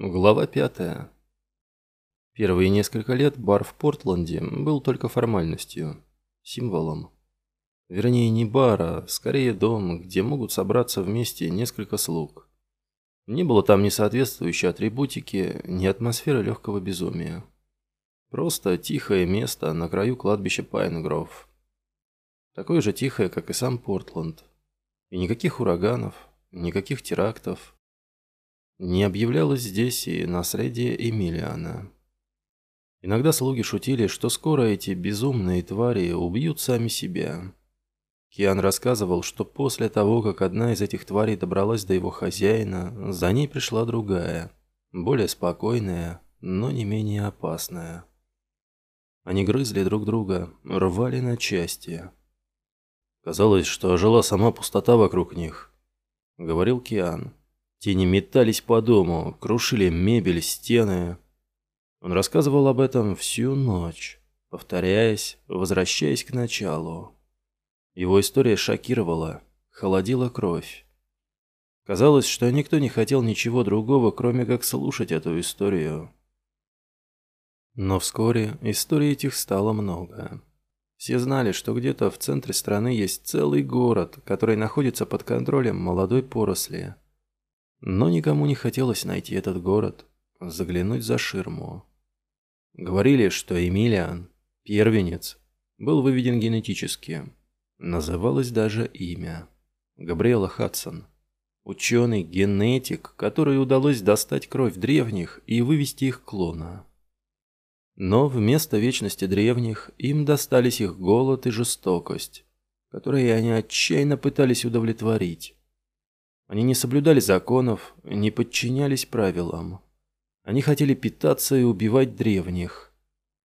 Глава пятая. Первые несколько лет бар в Портленде был только формальностью, символом. Вернее, не бар, а скорее дом, где могут собраться вместе несколько слуг. Не было там ни соответствующей атрибутики, ни атмосферы легкого безумия. Просто тихое место на краю кладбища Пайнгров. Такое же тихое, как и сам Портленд. И никаких ураганов, никаких терактов – не объявлялось здесь и наследие Эмилиана. Иногда слуги шутили, что скоро эти безумные твари убьют сами себя. Киан рассказывал, что после того, как одна из этих тварей добралась до его хозяина, за ней пришла другая, более спокойная, но не менее опасная. Они грызли друг друга, рвали на части. Казалось, что ожила сама пустота вокруг них, говорил Киан. Тени метались по дому, крушили мебель, стены. Он рассказывал об этом всю ночь, повторяясь, возвращаясь к началу. Его история шокировала, холодила кровь. Казалось, что никто не хотел ничего другого, кроме как слушать эту историю. Но вскоре историй этих стало много. Все знали, что где-то в центре страны есть целый город, который находится под контролем молодой поросли – но никому не хотелось найти этот город, заглянуть за ширму. Говорили, что Эмилиан, первенец, был выведен генетически. Называлось даже имя. Габриэла Хадсон. Ученый-генетик, который удалось достать кровь древних и вывести их клона. Но вместо вечности древних им достались их голод и жестокость, которые они отчаянно пытались удовлетворить. Они не соблюдали законов, не подчинялись правилам. Они хотели питаться и убивать древних.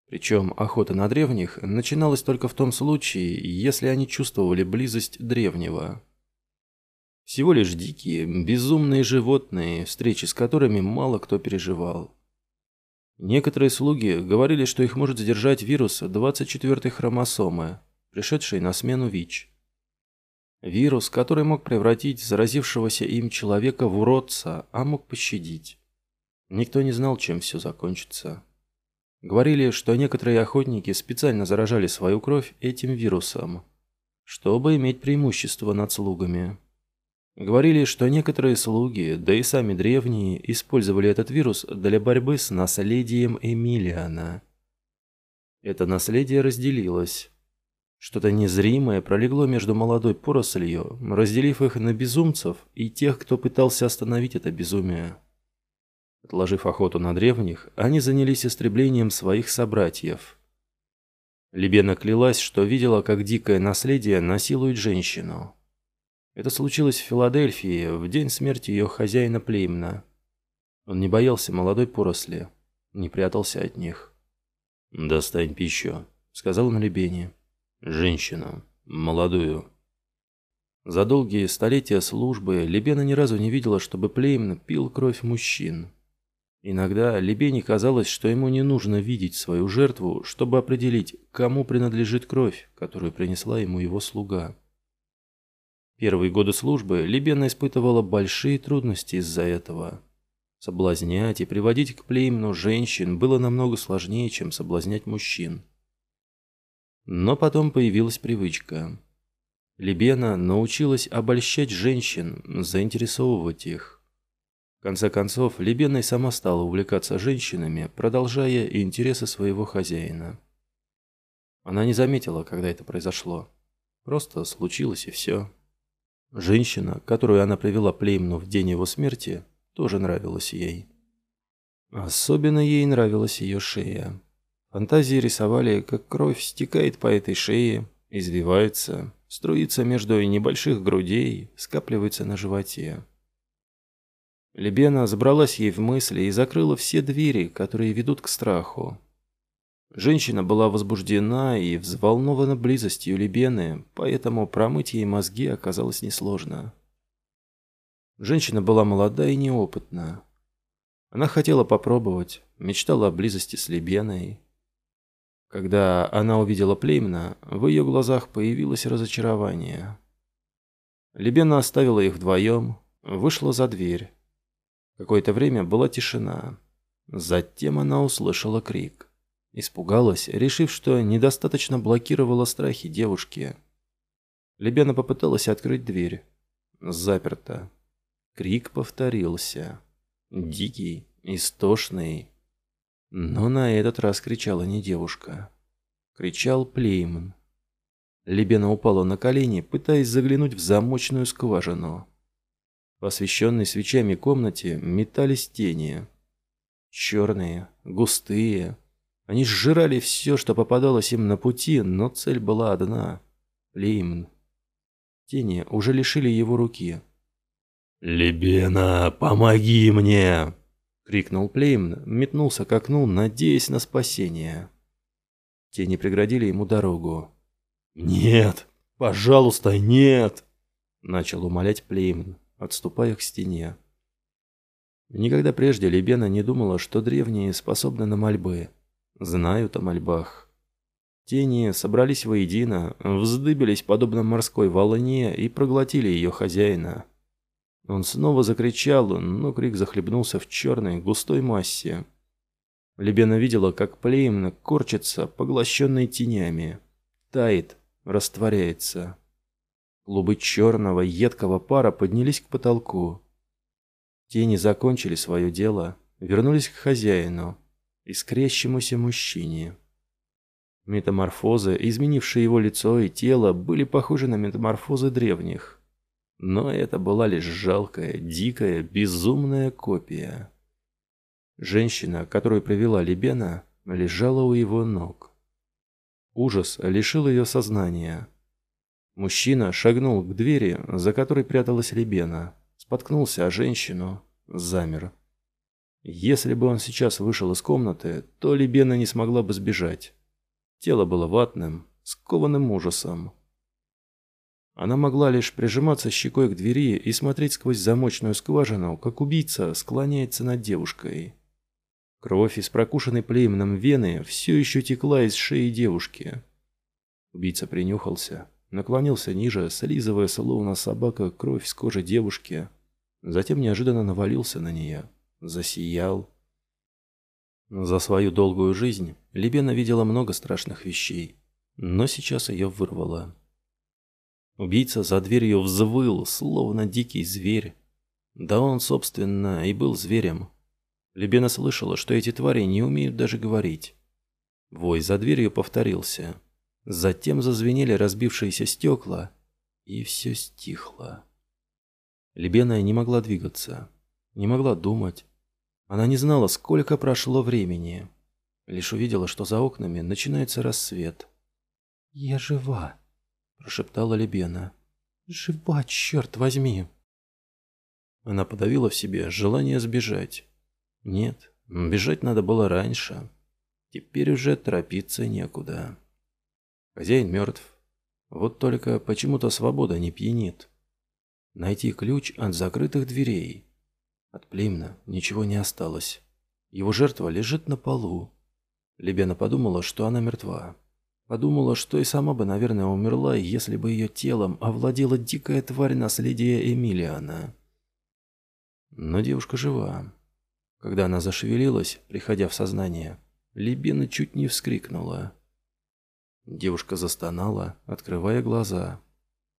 Причем охота на древних начиналась только в том случае, если они чувствовали близость древнего. Всего лишь дикие, безумные животные, встречи с которыми мало кто переживал. Некоторые слуги говорили, что их может задержать вирус 24-й хромосомы, пришедший на смену ВИЧ. Вирус, который мог превратить заразившегося им человека в уродца, а мог пощадить. Никто не знал, чем все закончится. Говорили, что некоторые охотники специально заражали свою кровь этим вирусом, чтобы иметь преимущество над слугами. Говорили, что некоторые слуги, да и сами древние, использовали этот вирус для борьбы с наследием Эмилиана. Это наследие разделилось. Что-то незримое пролегло между молодой порослью, разделив их на безумцев и тех, кто пытался остановить это безумие. Отложив охоту на древних, они занялись истреблением своих собратьев. Либена клялась, что видела, как дикое наследие насилует женщину. Это случилось в Филадельфии в день смерти ее хозяина Плеймна. Он не боялся молодой поросли, не прятался от них. «Достань пищу», — сказал он Либене. Женщину. Молодую. За долгие столетия службы Лебена ни разу не видела, чтобы Плеймн пил кровь мужчин. Иногда Лебене казалось, что ему не нужно видеть свою жертву, чтобы определить, кому принадлежит кровь, которую принесла ему его слуга. Первые годы службы Лебена испытывала большие трудности из-за этого. Соблазнять и приводить к Плеймну женщин было намного сложнее, чем соблазнять мужчин. Но потом появилась привычка. Либена научилась обольщать женщин, заинтересовывать их. В конце концов, Либена и сама стала увлекаться женщинами, продолжая интересы своего хозяина. Она не заметила, когда это произошло. Просто случилось и все. Женщина, которую она привела Плеймну в день его смерти, тоже нравилась ей. Особенно ей нравилась ее шея. Фантазии рисовали, как кровь стекает по этой шее, извивается, струится между небольших грудей, скапливается на животе. Лебена забралась ей в мысли и закрыла все двери, которые ведут к страху. Женщина была возбуждена и взволнована близостью Лебены, поэтому промыть ей мозги оказалось несложно. Женщина была молода и неопытна. Она хотела попробовать, мечтала о близости с Лебеной, когда она увидела Плеймна, в ее глазах появилось разочарование. Лебена оставила их вдвоем, вышла за дверь. Какое-то время была тишина. Затем она услышала крик. Испугалась, решив, что недостаточно блокировала страхи девушки. Лебена попыталась открыть дверь. Заперто. Крик повторился. Дикий, истошный. Но на этот раз кричала не девушка. Кричал Плейман. Лебена упала на колени, пытаясь заглянуть в замочную скважину. В освещенной свечами комнате метались тени. Черные, густые. Они сжирали все, что попадалось им на пути, но цель была одна — Леймн. Тени уже лишили его руки. «Лебена, помоги мне!» — крикнул Плеймн, метнулся к окну, надеясь на спасение. Тени преградили ему дорогу. «Нет! Пожалуйста, нет!» — начал умолять Плеймн, отступая к стене. Никогда прежде Лебена не думала, что древние способны на мольбы, знают о мольбах. Тени собрались воедино, вздыбились подобно морской волне и проглотили ее хозяина. Он снова закричал, но крик захлебнулся в черной густой массе. Лебена видела, как Плеймна корчится, поглощенный тенями. Тает, растворяется. Клубы черного, едкого пара поднялись к потолку. Тени закончили свое дело, вернулись к хозяину, искрящемуся мужчине. Метаморфозы, изменившие его лицо и тело, были похожи на метаморфозы древних. Но это была лишь жалкая, дикая, безумная копия. Женщина, которую привела Лебена, лежала у его ног. Ужас лишил ее сознания. Мужчина шагнул к двери, за которой пряталась Лебена, споткнулся о женщину, замер. Если бы он сейчас вышел из комнаты, то Лебена не смогла бы сбежать. Тело было ватным, скованным ужасом. Она могла лишь прижиматься щекой к двери и смотреть сквозь замочную скважину, как убийца склоняется над девушкой. Кровь из прокушенной племеном вены все еще текла из шеи девушки. Убийца принюхался, наклонился ниже, слизывая словно собака кровь с кожи девушки. Затем неожиданно навалился на нее, засиял. За свою долгую жизнь Лебена видела много страшных вещей, но сейчас ее вырвало. Убийца за дверью взвыл, словно дикий зверь. Да он, собственно, и был зверем. Лебена слышала, что эти твари не умеют даже говорить. Вой за дверью повторился. Затем зазвенели разбившиеся стекла, и все стихло. Лебена не могла двигаться, не могла думать. Она не знала, сколько прошло времени. Лишь увидела, что за окнами начинается рассвет. «Я жива», – прошептала Лебена. «Жива, черт возьми!» Она подавила в себе желание сбежать. Нет, бежать надо было раньше. Теперь уже торопиться некуда. Хозяин мертв. Вот только почему-то свобода не пьянит. Найти ключ от закрытых дверей. От Плимна ничего не осталось. Его жертва лежит на полу. Лебена подумала, что она мертва. Подумала, что и сама бы, наверное, умерла, если бы ее телом овладела дикая тварь наследия Эмилиана. Но девушка жива. Когда она зашевелилась, приходя в сознание, Лебена чуть не вскрикнула. Девушка застонала, открывая глаза.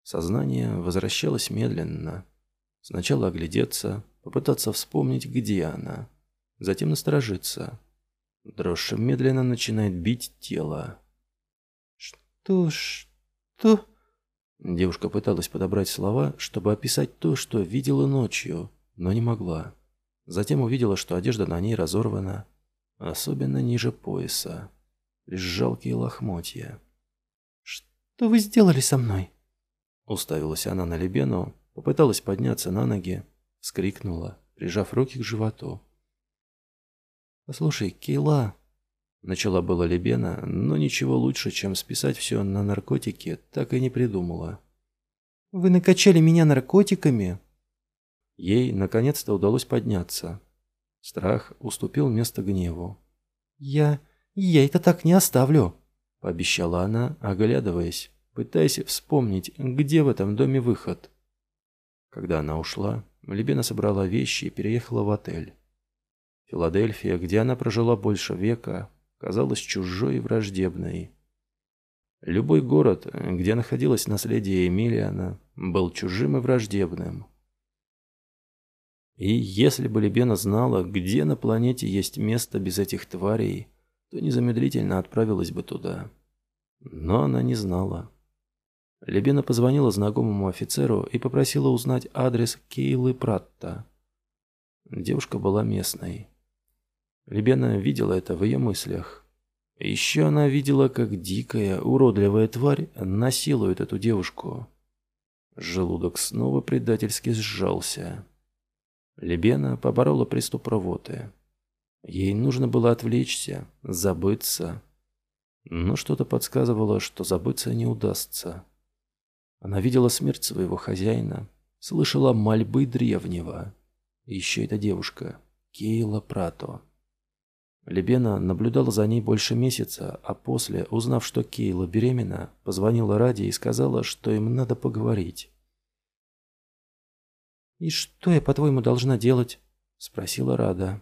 Сознание возвращалось медленно. Сначала оглядеться, попытаться вспомнить, где она. Затем насторожиться. Дрожь медленно начинает бить тело. «Что? Что?» Девушка пыталась подобрать слова, чтобы описать то, что видела ночью, но не могла. Затем увидела, что одежда на ней разорвана, особенно ниже пояса. Лишь жалкие лохмотья. «Что вы сделали со мной?» Уставилась она на Лебену, попыталась подняться на ноги, вскрикнула, прижав руки к животу. «Послушай, Кейла...» Начала была Лебена, но ничего лучше, чем списать все на наркотики, так и не придумала. «Вы накачали меня наркотиками?» Ей наконец-то удалось подняться. Страх уступил место гневу. «Я... я это так не оставлю», — пообещала она, оглядываясь, пытаясь вспомнить, где в этом доме выход. Когда она ушла, Лебена собрала вещи и переехала в отель. Филадельфия, где она прожила больше века, казалась чужой и враждебной. Любой город, где находилось наследие Эмилиана, был чужим и враждебным. И если бы Лебена знала, где на планете есть место без этих тварей, то незамедлительно отправилась бы туда. Но она не знала. Лебена позвонила знакомому офицеру и попросила узнать адрес Кейлы Пратта. Девушка была местной. Лебена видела это в ее мыслях. Еще она видела, как дикая, уродливая тварь насилует эту девушку. Желудок снова предательски сжался. Лебена поборола приступ рвоты. Ей нужно было отвлечься, забыться. Но что-то подсказывало, что забыться не удастся. Она видела смерть своего хозяина, слышала мольбы древнего. Еще эта девушка, Кейла Прато. Лебена наблюдала за ней больше месяца, а после, узнав, что Кейла беременна, позвонила Ради и сказала, что им надо поговорить. «И что я, по-твоему, должна делать?» – спросила Рада.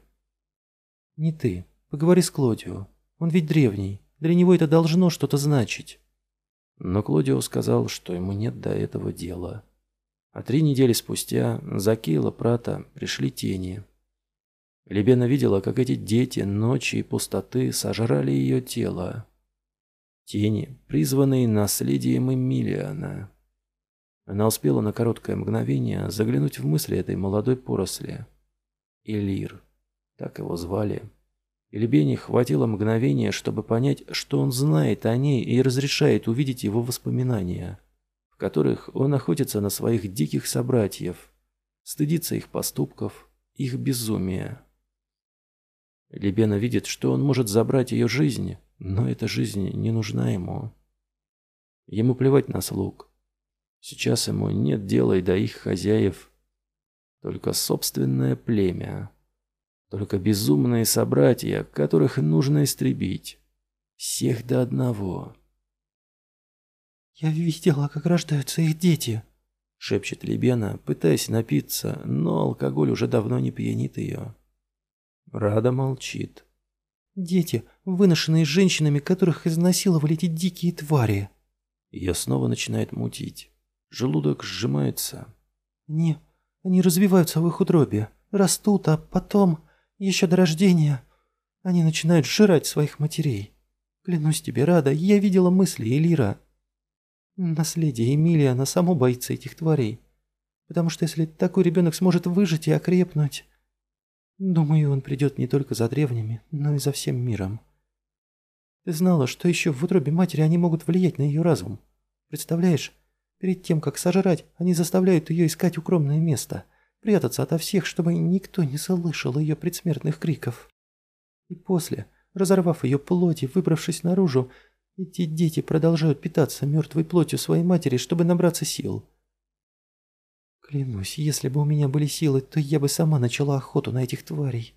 «Не ты. Поговори с Клодио. Он ведь древний. Для него это должно что-то значить». Но Клодио сказал, что ему нет до этого дела. А три недели спустя за Кейла Прата пришли тени. Лебена видела, как эти дети ночи и пустоты сожрали ее тело. Тени, призванные наследием Эмилиана. Она успела на короткое мгновение заглянуть в мысли этой молодой поросли. Элир. Так его звали. И Лебене хватило мгновения, чтобы понять, что он знает о ней и разрешает увидеть его воспоминания, в которых он охотится на своих диких собратьев, стыдится их поступков, их безумия. Лебена видит, что он может забрать ее жизнь, но эта жизнь не нужна ему. Ему плевать на слуг. Сейчас ему нет дела и до их хозяев. Только собственное племя. Только безумные собратья, которых нужно истребить. Всех до одного. «Я видела, как рождаются их дети», — шепчет Лебена, пытаясь напиться, но алкоголь уже давно не пьянит ее. Рада молчит. «Дети, выношенные женщинами, которых изнасиловали эти дикие твари». Ее снова начинает мутить. Желудок сжимается. «Они... они развиваются в их утробе, растут, а потом, еще до рождения, они начинают жрать своих матерей. Клянусь тебе, Рада, я видела мысли Элира. Наследие Эмилия, она само боится этих тварей. Потому что если такой ребенок сможет выжить и окрепнуть, думаю, он придет не только за древними, но и за всем миром. Ты знала, что еще в утробе матери они могут влиять на ее разум? Представляешь, Перед тем, как сожрать, они заставляют ее искать укромное место, прятаться ото всех, чтобы никто не слышал ее предсмертных криков. И после, разорвав ее плоть и выбравшись наружу, эти дети продолжают питаться мертвой плотью своей матери, чтобы набраться сил. Клянусь, если бы у меня были силы, то я бы сама начала охоту на этих тварей.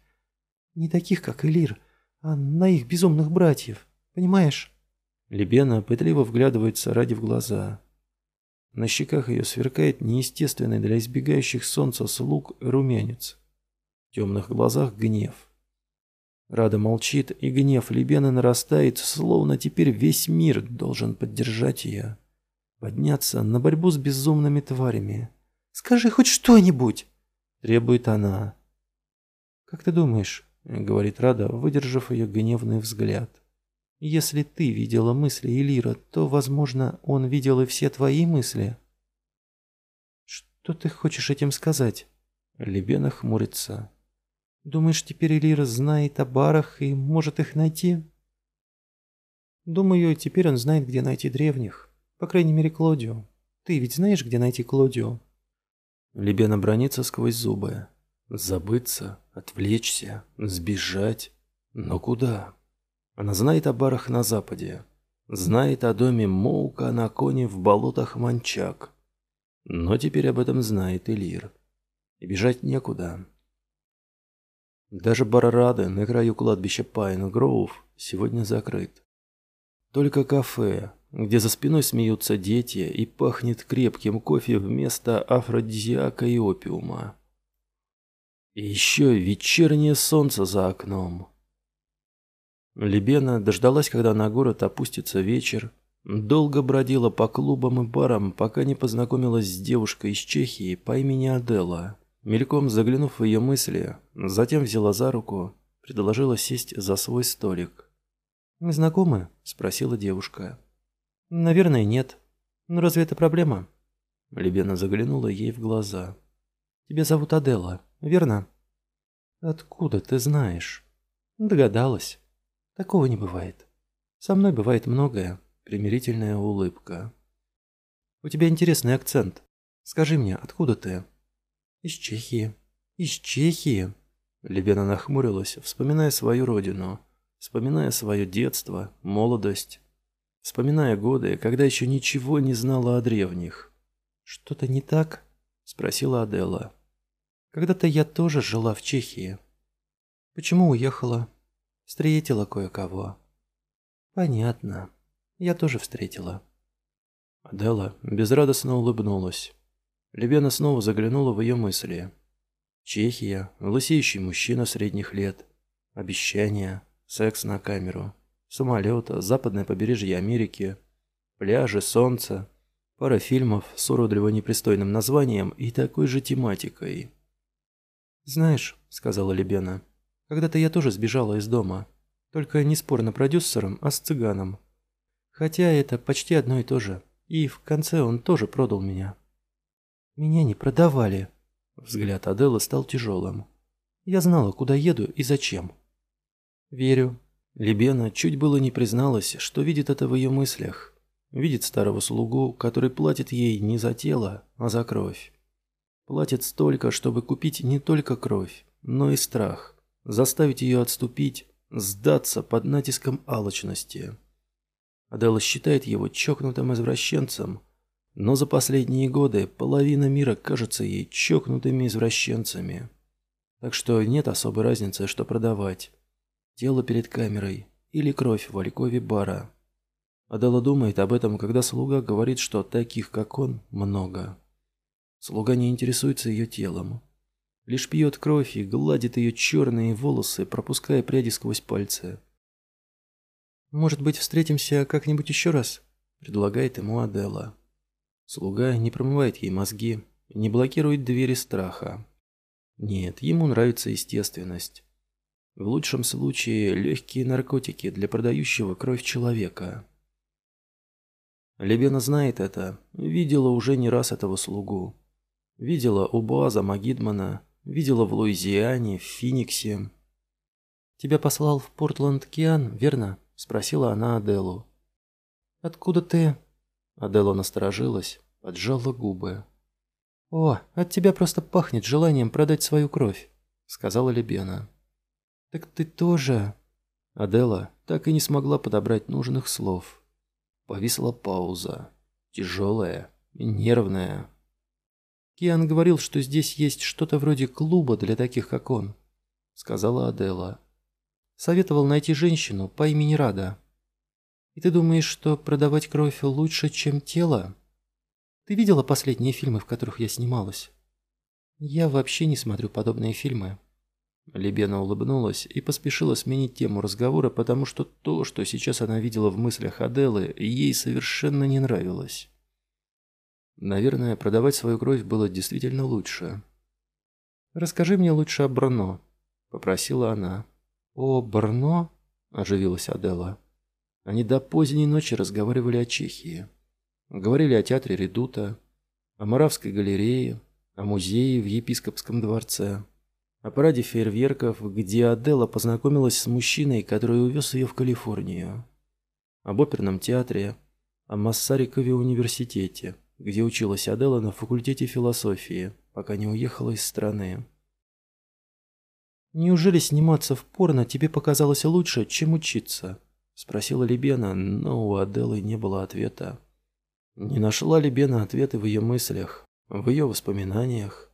Не таких, как Элир, а на их безумных братьев. Понимаешь? Лебена пытливо вглядывается ради в глаза. На щеках ее сверкает неестественный для избегающих солнца слуг румянец. В темных глазах гнев. Рада молчит, и гнев Лебены нарастает, словно теперь весь мир должен поддержать ее. Подняться на борьбу с безумными тварями. «Скажи хоть что-нибудь!» – требует она. «Как ты думаешь?» – говорит Рада, выдержав ее гневный взгляд. Если ты видела мысли Элира, то, возможно, он видел и все твои мысли. Что ты хочешь этим сказать? Лебена хмурится. Думаешь, теперь Элира знает о барах и может их найти? Думаю, теперь он знает, где найти древних. По крайней мере, Клодио. Ты ведь знаешь, где найти Клодио? Лебена бронится сквозь зубы. Забыться, отвлечься, сбежать. Но куда? Она знает о барах на западе, знает о доме Моука на коне в болотах Манчак. Но теперь об этом знает и Лир. И бежать некуда. Даже бар на краю кладбища Пайн Гроув сегодня закрыт. Только кафе, где за спиной смеются дети и пахнет крепким кофе вместо афродизиака и опиума. И еще вечернее солнце за окном. Лебена дождалась, когда на город опустится вечер, долго бродила по клубам и барам, пока не познакомилась с девушкой из Чехии по имени Адела. Мельком заглянув в ее мысли, затем взяла за руку, предложила сесть за свой столик. «Мы знакомы?» – спросила девушка. «Наверное, нет. Но разве это проблема?» Лебена заглянула ей в глаза. «Тебя зовут Адела, верно?» «Откуда ты знаешь?» «Догадалась. Такого не бывает. Со мной бывает многое». Примирительная улыбка. «У тебя интересный акцент. Скажи мне, откуда ты?» «Из Чехии». «Из Чехии?» Лебена нахмурилась, вспоминая свою родину, вспоминая свое детство, молодость, вспоминая годы, когда еще ничего не знала о древних. «Что-то не так?» – спросила Адела. «Когда-то я тоже жила в Чехии. Почему уехала? Встретила кое-кого». «Понятно. Я тоже встретила». Адела безрадостно улыбнулась. Лебена снова заглянула в ее мысли. Чехия, лысеющий мужчина средних лет, обещания, секс на камеру, самолет, западное побережье Америки, пляжи, солнце, Пара фильмов с уродливо непристойным названием и такой же тематикой. «Знаешь», — сказала Лебена, — «когда-то я тоже сбежала из дома. Только не спорно продюсером, а с цыганом. Хотя это почти одно и то же. И в конце он тоже продал меня». «Меня не продавали». Взгляд Аделы стал тяжелым. «Я знала, куда еду и зачем». «Верю». Лебена чуть было не призналась, что видит это в ее мыслях. Видит старого слугу, который платит ей не за тело, а за кровь. Платит столько, чтобы купить не только кровь, но и страх. Заставить ее отступить, сдаться под натиском алчности. Адела считает его чокнутым извращенцем, но за последние годы половина мира кажется ей чокнутыми извращенцами. Так что нет особой разницы, что продавать. Тело перед камерой или кровь в алькове бара. Адела думает об этом, когда слуга говорит, что таких, как он, много. Слуга не интересуется ее телом. Лишь пьет кровь и гладит ее черные волосы, пропуская пряди сквозь пальцы. «Может быть, встретимся как-нибудь еще раз?» – предлагает ему Адела. Слуга не промывает ей мозги, не блокирует двери страха. Нет, ему нравится естественность. В лучшем случае легкие наркотики для продающего кровь человека. Лебена знает это, видела уже не раз этого слугу. Видела у Боаза Магидмана, видела в Луизиане, в Финиксе. «Тебя послал в Портленд Киан, верно?» – спросила она Аделу. «Откуда ты?» Адела насторожилась, поджала губы. «О, от тебя просто пахнет желанием продать свою кровь», – сказала Лебена. «Так ты тоже...» Адела так и не смогла подобрать нужных слов. Повисла пауза. Тяжелая нервная. «Киан говорил, что здесь есть что-то вроде клуба для таких, как он», — сказала Адела. «Советовал найти женщину по имени Рада. И ты думаешь, что продавать кровь лучше, чем тело? Ты видела последние фильмы, в которых я снималась? Я вообще не смотрю подобные фильмы. Лебена улыбнулась и поспешила сменить тему разговора, потому что то, что сейчас она видела в мыслях Аделы, ей совершенно не нравилось. Наверное, продавать свою кровь было действительно лучше. «Расскажи мне лучше о Брно», — попросила она. «О, Брно?» — оживилась Адела. Они до поздней ночи разговаривали о Чехии. Говорили о театре Редута, о Моравской галерее, о музее в епископском дворце о параде фейерверков, где Адела познакомилась с мужчиной, который увез ее в Калифорнию, об оперном театре, о Массарикове университете, где училась Адела на факультете философии, пока не уехала из страны. «Неужели сниматься в порно тебе показалось лучше, чем учиться?» – спросила Лебена, но у Аделы не было ответа. Не нашла Лебена ответы в ее мыслях, в ее воспоминаниях.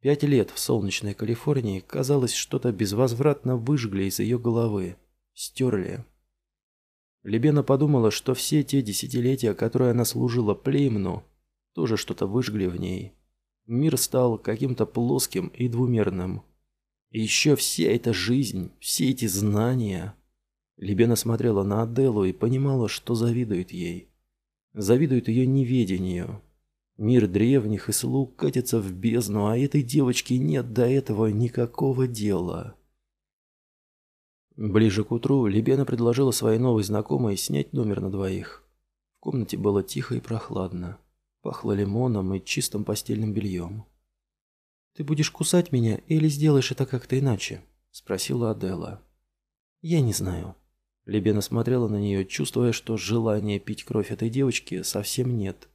Пять лет в солнечной Калифорнии, казалось, что-то безвозвратно выжгли из ее головы, стерли. Лебена подумала, что все те десятилетия, которые она служила Плеймну, тоже что-то выжгли в ней. Мир стал каким-то плоским и двумерным. И еще вся эта жизнь, все эти знания. Либена смотрела на Аделу и понимала, что завидует ей. Завидует ее неведению. Мир древних и слуг катится в бездну, а этой девочке нет до этого никакого дела. Ближе к утру Либена предложила своей новой знакомой снять номер на двоих. В комнате было тихо и прохладно. Пахло лимоном и чистым постельным бельем. «Ты будешь кусать меня или сделаешь это как-то иначе?» – спросила Адела. «Я не знаю». Либена смотрела на нее, чувствуя, что желания пить кровь этой девочки совсем нет.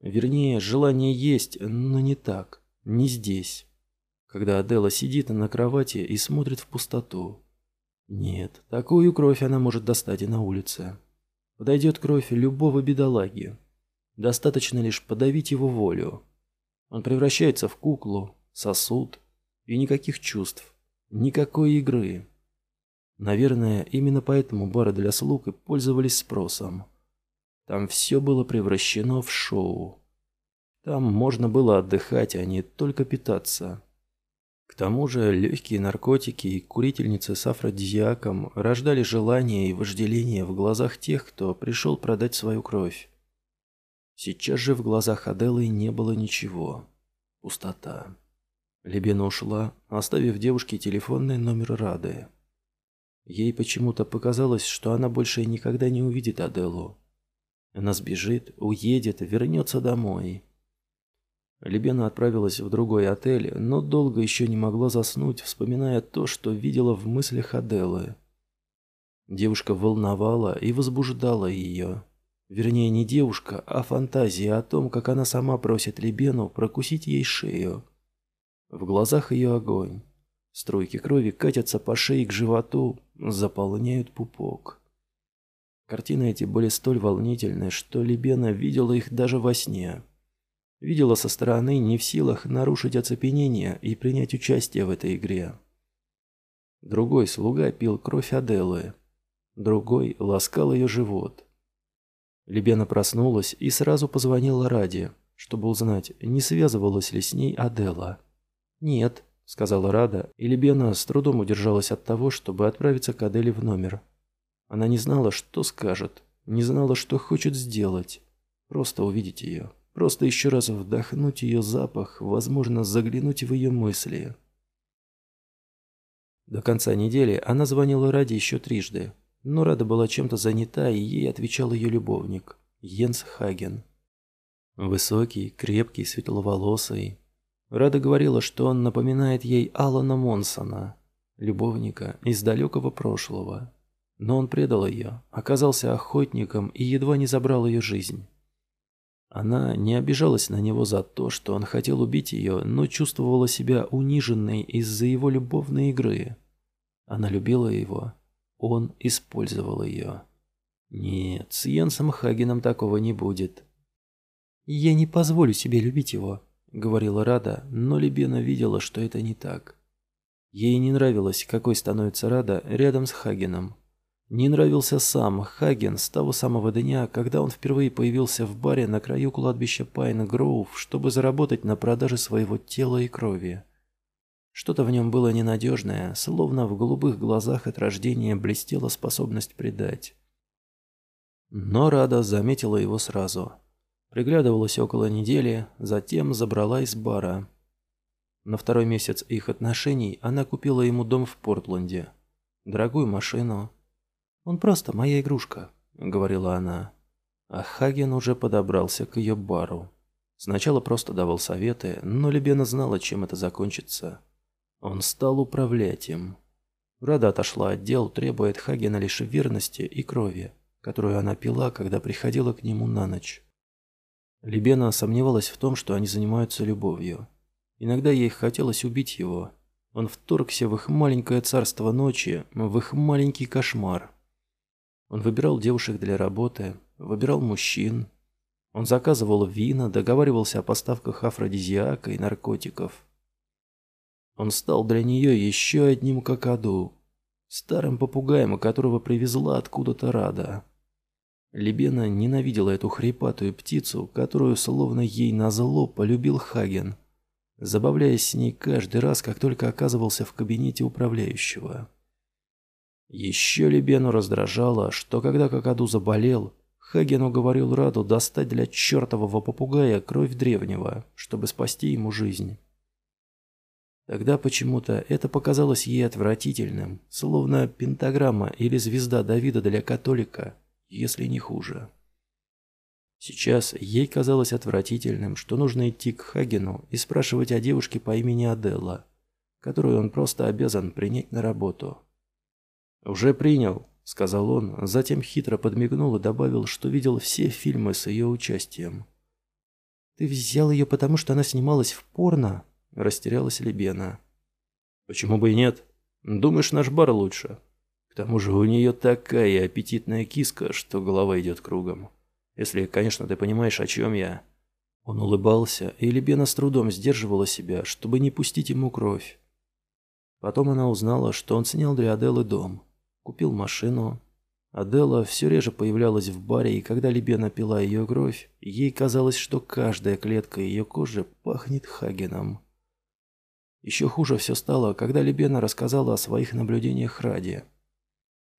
Вернее, желание есть, но не так, не здесь когда Адела сидит на кровати и смотрит в пустоту. Нет, такую кровь она может достать и на улице. Подойдет кровь любого бедолаги. Достаточно лишь подавить его волю. Он превращается в куклу, сосуд, и никаких чувств, никакой игры. Наверное, именно поэтому бары для слуг и пользовались спросом. Там все было превращено в шоу. Там можно было отдыхать, а не только питаться. К тому же легкие наркотики и курительницы с афродизиаком рождали желание и вожделение в глазах тех, кто пришел продать свою кровь. Сейчас же в глазах Аделы не было ничего. Пустота. Лебена ушла, оставив девушке телефонный номер Рады. Ей почему-то показалось, что она больше никогда не увидит Аделу. Она сбежит, уедет, вернется домой. Лебена отправилась в другой отель, но долго еще не могла заснуть, вспоминая то, что видела в мыслях Аделы. Девушка волновала и возбуждала ее. Вернее, не девушка, а фантазия о том, как она сама просит Лебену прокусить ей шею. В глазах ее огонь. Струйки крови катятся по шее к животу, заполняют пупок. Картины эти были столь волнительны, что Лебена видела их даже во сне. Видела со стороны, не в силах нарушить оцепенение и принять участие в этой игре. Другой слуга пил кровь Аделы. Другой ласкал ее живот. Лебена проснулась и сразу позвонила Раде, чтобы узнать, не связывалась ли с ней Адела. «Нет», — сказала Рада, и Лебена с трудом удержалась от того, чтобы отправиться к Аделе в номер. Она не знала, что скажет, не знала, что хочет сделать. Просто увидеть ее. Просто еще раз вдохнуть ее запах, возможно, заглянуть в ее мысли. До конца недели она звонила Раде еще трижды, но Рада была чем-то занята, и ей отвечал ее любовник, Йенс Хаген. Высокий, крепкий, светловолосый. Рада говорила, что он напоминает ей Алана Монсона, любовника из далекого прошлого. Но он предал ее, оказался охотником и едва не забрал ее жизнь. Она не обижалась на него за то, что он хотел убить ее, но чувствовала себя униженной из-за его любовной игры. Она любила его. Он использовал ее. Нет, с Йенсом Хагеном такого не будет. «Я не позволю себе любить его», — говорила Рада, но Лебена видела, что это не так. Ей не нравилось, какой становится Рада рядом с Хагеном. Не нравился сам Хаген с того самого дня, когда он впервые появился в баре на краю кладбища Пайн Гроув, чтобы заработать на продаже своего тела и крови. Что-то в нем было ненадежное, словно в голубых глазах от рождения блестела способность предать. Но Рада заметила его сразу. Приглядывалась около недели, затем забрала из бара. На второй месяц их отношений она купила ему дом в Портленде, дорогую машину, «Он просто моя игрушка», — говорила она. А Хаген уже подобрался к ее бару. Сначала просто давал советы, но Лебена знала, чем это закончится. Он стал управлять им. Рада отошла от дел, требуя от Хагена лишь верности и крови, которую она пила, когда приходила к нему на ночь. Лебена сомневалась в том, что они занимаются любовью. Иногда ей хотелось убить его. Он вторгся в их маленькое царство ночи, в их маленький кошмар. Он выбирал девушек для работы, выбирал мужчин. Он заказывал вина, договаривался о поставках афродизиака и наркотиков. Он стал для нее еще одним какаду, старым попугаем, которого привезла откуда-то Рада. Лебена ненавидела эту хрипатую птицу, которую, словно ей назло, полюбил Хаген. забавляясь с ней каждый раз, как только оказывался в кабинете управляющего. Еще Лебену раздражало, что когда Какаду заболел, Хаген уговорил Раду достать для чертового попугая кровь древнего, чтобы спасти ему жизнь. Тогда почему-то это показалось ей отвратительным, словно пентаграмма или звезда Давида для католика, если не хуже. Сейчас ей казалось отвратительным, что нужно идти к Хагену и спрашивать о девушке по имени Аделла, которую он просто обязан принять на работу. «Уже принял», — сказал он, затем хитро подмигнул и добавил, что видел все фильмы с ее участием. «Ты взял ее, потому что она снималась в порно?» — растерялась Лебена. «Почему бы и нет? Думаешь, наш бар лучше? К тому же у нее такая аппетитная киска, что голова идет кругом. Если, конечно, ты понимаешь, о чем я». Он улыбался, и Лебена с трудом сдерживала себя, чтобы не пустить ему кровь. Потом она узнала, что он снял для Аделы дом, купил машину. Адела все реже появлялась в баре, и когда Лебена пила ее кровь, ей казалось, что каждая клетка ее кожи пахнет Хагеном. Еще хуже все стало, когда Лебена рассказала о своих наблюдениях Раде.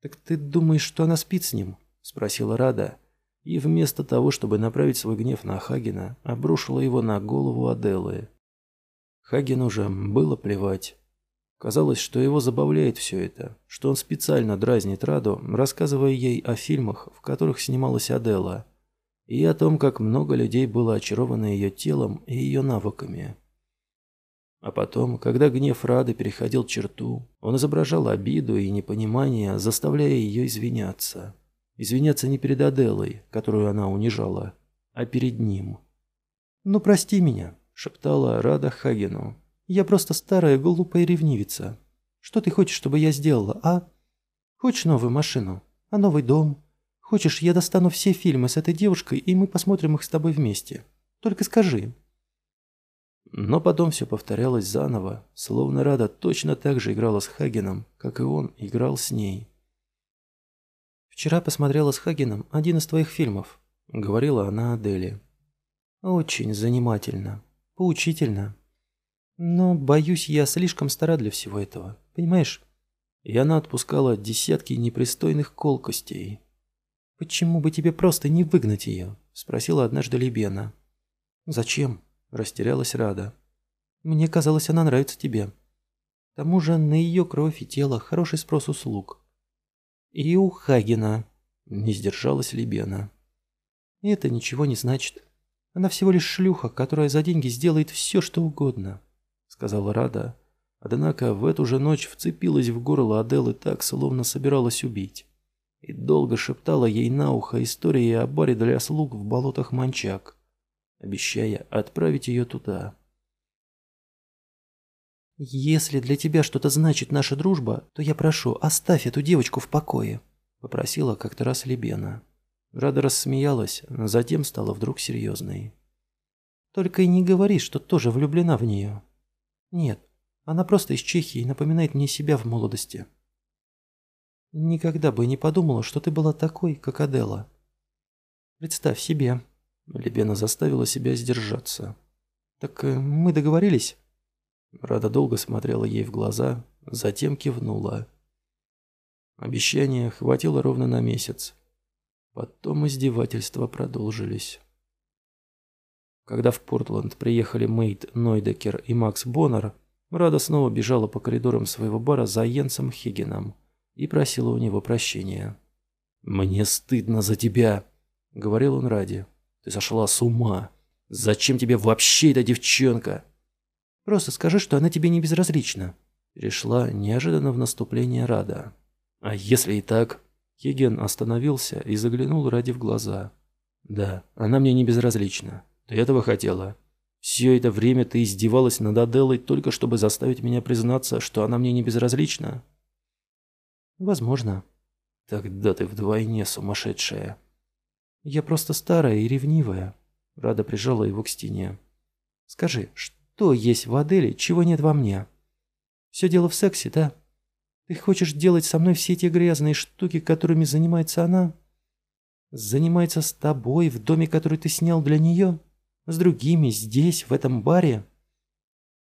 «Так ты думаешь, что она спит с ним?» – спросила Рада и вместо того, чтобы направить свой гнев на Хагена, обрушила его на голову Аделы. Хагену же было плевать. Казалось, что его забавляет все это, что он специально дразнит Раду, рассказывая ей о фильмах, в которых снималась Адела, и о том, как много людей было очаровано ее телом и ее навыками. А потом, когда гнев Рады переходил черту, он изображал обиду и непонимание, заставляя ее извиняться. Извиняться не перед Аделой, которую она унижала, а перед ним. «Ну, прости меня», — шептала Рада Хагену. «Я просто старая глупая ревнивица. Что ты хочешь, чтобы я сделала, а? Хочешь новую машину? А новый дом? Хочешь, я достану все фильмы с этой девушкой, и мы посмотрим их с тобой вместе? Только скажи». Но потом все повторялось заново, словно Рада точно так же играла с Хагеном, как и он играл с ней. «Вчера посмотрела с Хагеном один из твоих фильмов», — говорила она Аделе. «Очень занимательно, поучительно. Но, боюсь, я слишком стара для всего этого, понимаешь?» И она отпускала десятки непристойных колкостей. «Почему бы тебе просто не выгнать ее?» — спросила однажды Либена. «Зачем?» — растерялась Рада. «Мне казалось, она нравится тебе. К тому же на ее кровь и тело хороший спрос услуг. «И у Хагена», — не сдержалась Либена. «Это ничего не значит. Она всего лишь шлюха, которая за деньги сделает все, что угодно», — сказала Рада. Однако в эту же ночь вцепилась в горло Аделы так, словно собиралась убить. И долго шептала ей на ухо истории о баре для слуг в болотах Манчак, обещая отправить ее туда. «Если для тебя что-то значит наша дружба, то я прошу, оставь эту девочку в покое», — попросила как-то раз Лебена. Рада рассмеялась, затем стала вдруг серьезной. «Только и не говори, что тоже влюблена в нее. Нет, она просто из Чехии и напоминает мне себя в молодости. Никогда бы не подумала, что ты была такой, как Адела. Представь себе». Лебена заставила себя сдержаться. «Так э, мы договорились?» Рада долго смотрела ей в глаза, затем кивнула. Обещания хватило ровно на месяц. Потом издевательства продолжились. Когда в Портленд приехали Мейт Нойдекер и Макс Боннер, Рада снова бежала по коридорам своего бара за Йенсом Хиггином и просила у него прощения. «Мне стыдно за тебя», — говорил он Раде. «Ты сошла с ума. Зачем тебе вообще эта девчонка?» Просто скажи, что она тебе не безразлична». Перешла неожиданно в наступление Рада. «А если и так?» Хеген остановился и заглянул Ради в глаза. «Да, она мне не безразлична. Ты этого хотела. Все это время ты издевалась над Аделой только чтобы заставить меня признаться, что она мне не безразлична?» «Возможно». «Тогда ты вдвойне сумасшедшая». «Я просто старая и ревнивая». Рада прижала его к стене. «Скажи, что есть в Аделе, чего нет во мне? Все дело в сексе, да? Ты хочешь делать со мной все эти грязные штуки, которыми занимается она? Занимается с тобой в доме, который ты снял для нее? С другими, здесь, в этом баре?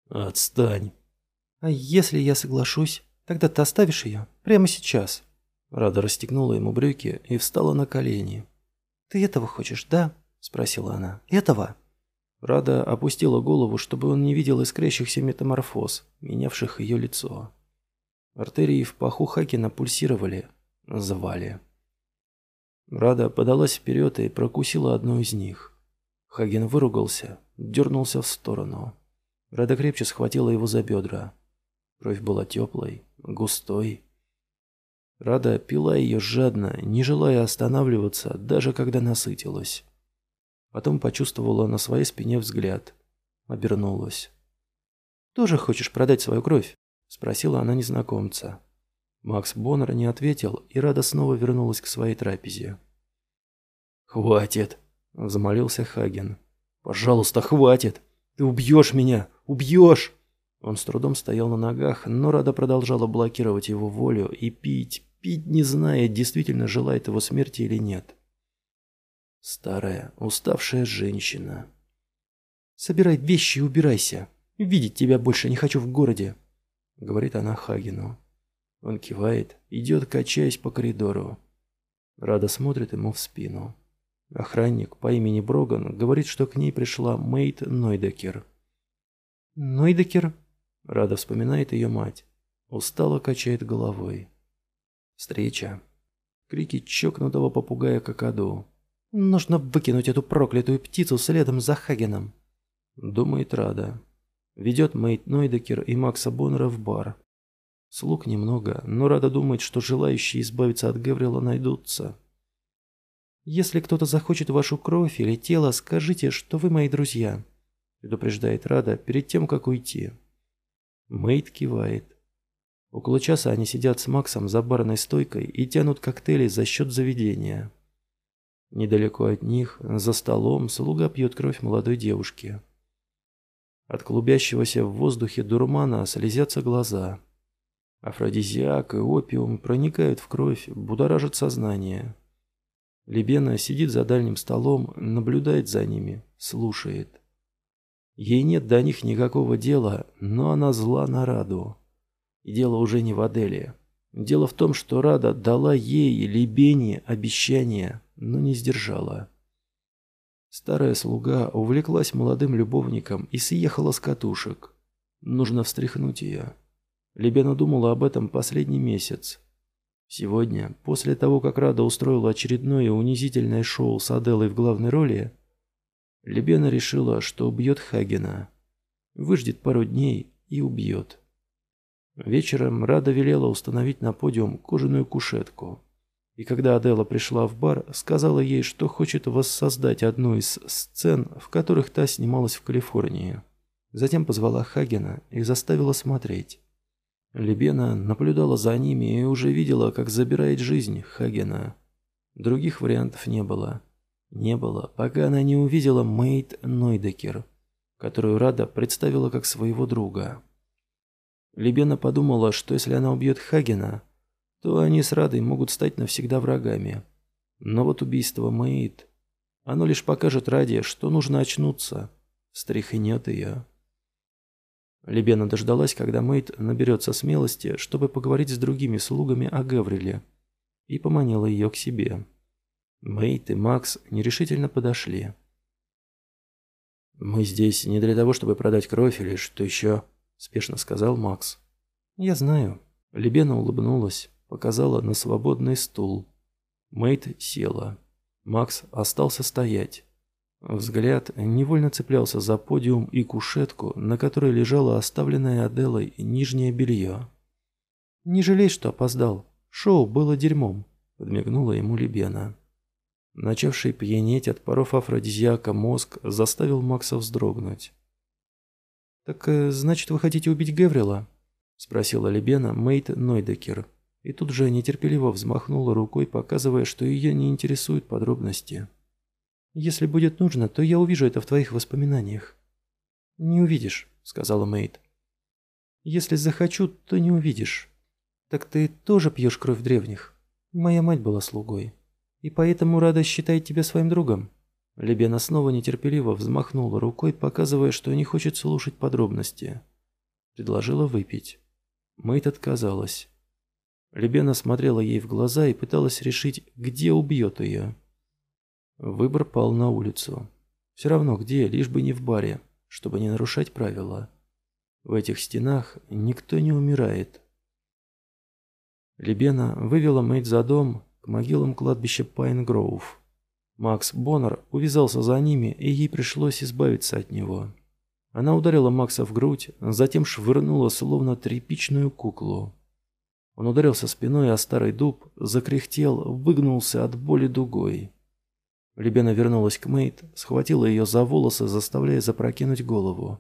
«Отстань!» «А если я соглашусь, тогда ты оставишь ее прямо сейчас?» Рада расстегнула ему брюки и встала на колени. «Ты этого хочешь, да?» – спросила она. «Этого?» Рада опустила голову, чтобы он не видел искрящихся метаморфоз, менявших ее лицо. Артерии в паху Хакина пульсировали, звали. Рада подалась вперед и прокусила одну из них. Хаген выругался, дернулся в сторону. Рада крепче схватила его за бедра. Кровь была теплой, густой. Рада пила ее жадно, не желая останавливаться, даже когда насытилась. Потом почувствовала на своей спине взгляд. Обернулась. «Тоже хочешь продать свою кровь?» – спросила она незнакомца. Макс Боннер не ответил, и Рада снова вернулась к своей трапезе. «Хватит!» – взмолился Хаген. «Пожалуйста, хватит! Ты убьешь меня! Убьешь!» Он с трудом стоял на ногах, но Рада продолжала блокировать его волю и пить, пить, не зная, действительно желает его смерти или нет. Старая, уставшая женщина. «Собирай вещи и убирайся. Видеть тебя больше не хочу в городе», — говорит она Хагину. Он кивает, идет, качаясь по коридору. Рада смотрит ему в спину. Охранник по имени Броган говорит, что к ней пришла Мейт Нойдекер. «Нойдекер?» Рада вспоминает ее мать. Устало качает головой. Встреча. Крики чокнутого попугая какаду. Нужно выкинуть эту проклятую птицу следом за Хагеном. Думает Рада. Ведет Мейт Нойдекер и Макса Боннера в бар. Слуг немного, но Рада думает, что желающие избавиться от Гаврила найдутся. «Если кто-то захочет вашу кровь или тело, скажите, что вы мои друзья», предупреждает Рада перед тем, как уйти. Мейт кивает. Около часа они сидят с Максом за барной стойкой и тянут коктейли за счет заведения. Недалеко от них, за столом, слуга пьет кровь молодой девушки. От клубящегося в воздухе дурмана слезятся глаза. Афродизиак и опиум проникают в кровь, будоражат сознание. Лебена сидит за дальним столом, наблюдает за ними, слушает. Ей нет до них никакого дела, но она зла на Раду. И дело уже не в Аделе. Дело в том, что Рада дала ей, Лебене, обещание – но не сдержала. Старая слуга увлеклась молодым любовником и съехала с катушек. Нужно встряхнуть ее. Лебена думала об этом последний месяц. Сегодня, после того, как Рада устроила очередное унизительное шоу с Аделой в главной роли, Лебена решила, что убьет Хагена. Выждет пару дней и убьет. Вечером Рада велела установить на подиум кожаную кушетку. И когда Адела пришла в бар, сказала ей, что хочет воссоздать одну из сцен, в которых та снималась в Калифорнии. Затем позвала Хагена и заставила смотреть. Лебена наблюдала за ними и уже видела, как забирает жизнь Хагена. Других вариантов не было. Не было, пока она не увидела Мейт Нойдекер, которую Рада представила как своего друга. Лебена подумала, что если она убьет Хагена, то они с Радой могут стать навсегда врагами. Но вот убийство Мэйд, оно лишь покажет Раде, что нужно очнуться, стряхнет ее. Лебена дождалась, когда Мэйд наберется смелости, чтобы поговорить с другими слугами о Гавриле, и поманила ее к себе. Мэйд и Макс нерешительно подошли. «Мы здесь не для того, чтобы продать кровь или что еще», – спешно сказал Макс. «Я знаю». Лебена улыбнулась показала на свободный стул. Мэйд села. Макс остался стоять. Взгляд невольно цеплялся за подиум и кушетку, на которой лежало оставленное Аделой нижнее белье. «Не жалей, что опоздал. Шоу было дерьмом», — подмигнула ему Либена. Начавший пьянеть от паров афродизиака мозг заставил Макса вздрогнуть. «Так, э, значит, вы хотите убить Геврила?» — спросила Либена Мейт Нойдекер и тут же нетерпеливо взмахнула рукой, показывая, что ее не интересуют подробности. «Если будет нужно, то я увижу это в твоих воспоминаниях». «Не увидишь», — сказала Мэйд. «Если захочу, то не увидишь. Так ты тоже пьешь кровь древних? Моя мать была слугой. И поэтому рада считать тебя своим другом». Лебена снова нетерпеливо взмахнула рукой, показывая, что не хочет слушать подробности. Предложила выпить. Мэйд отказалась. Лебена смотрела ей в глаза и пыталась решить, где убьет ее. Выбор пал на улицу. Все равно где, лишь бы не в баре, чтобы не нарушать правила. В этих стенах никто не умирает. Лебена вывела Мэйд за дом к могилам кладбища Пайнгроув. Макс Боннер увязался за ними, и ей пришлось избавиться от него. Она ударила Макса в грудь, затем швырнула словно тряпичную куклу. Он ударился спиной о старый дуб, закряхтел, выгнулся от боли дугой. Лебена вернулась к Мэйд, схватила ее за волосы, заставляя запрокинуть голову.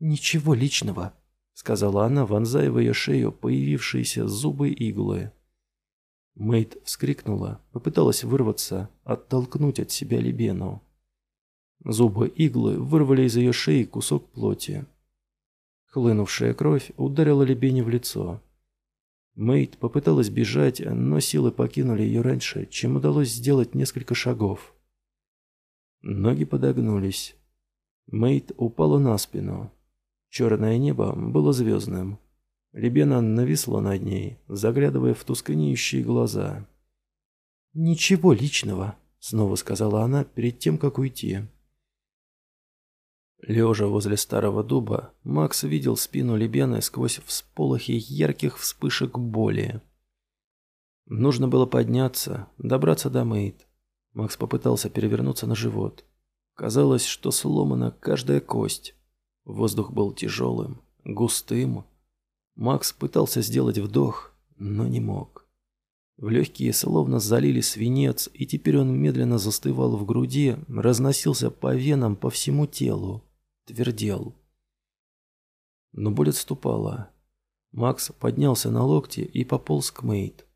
«Ничего личного», — сказала она, вонзая в ее шею появившиеся зубы иглы. Мэйд вскрикнула, попыталась вырваться, оттолкнуть от себя Лебену. Зубы иглы вырвали из ее шеи кусок плоти. Хлынувшая кровь ударила Лебене в лицо. Мэйд попыталась бежать, но силы покинули ее раньше, чем удалось сделать несколько шагов. Ноги подогнулись. Мэйд упала на спину. Черное небо было звездным. Лебена нависла над ней, заглядывая в тускнеющие глаза. «Ничего личного», — снова сказала она перед тем, как уйти. Лежа возле старого дуба, Макс видел спину Лебены сквозь всполохи ярких вспышек боли. Нужно было подняться, добраться до Мэйд. Макс попытался перевернуться на живот. Казалось, что сломана каждая кость. Воздух был тяжелым, густым. Макс пытался сделать вдох, но не мог. В легкие словно залили свинец, и теперь он медленно застывал в груди, разносился по венам по всему телу твердел. Но боль отступала. Макс поднялся на локти и пополз к Мэйд.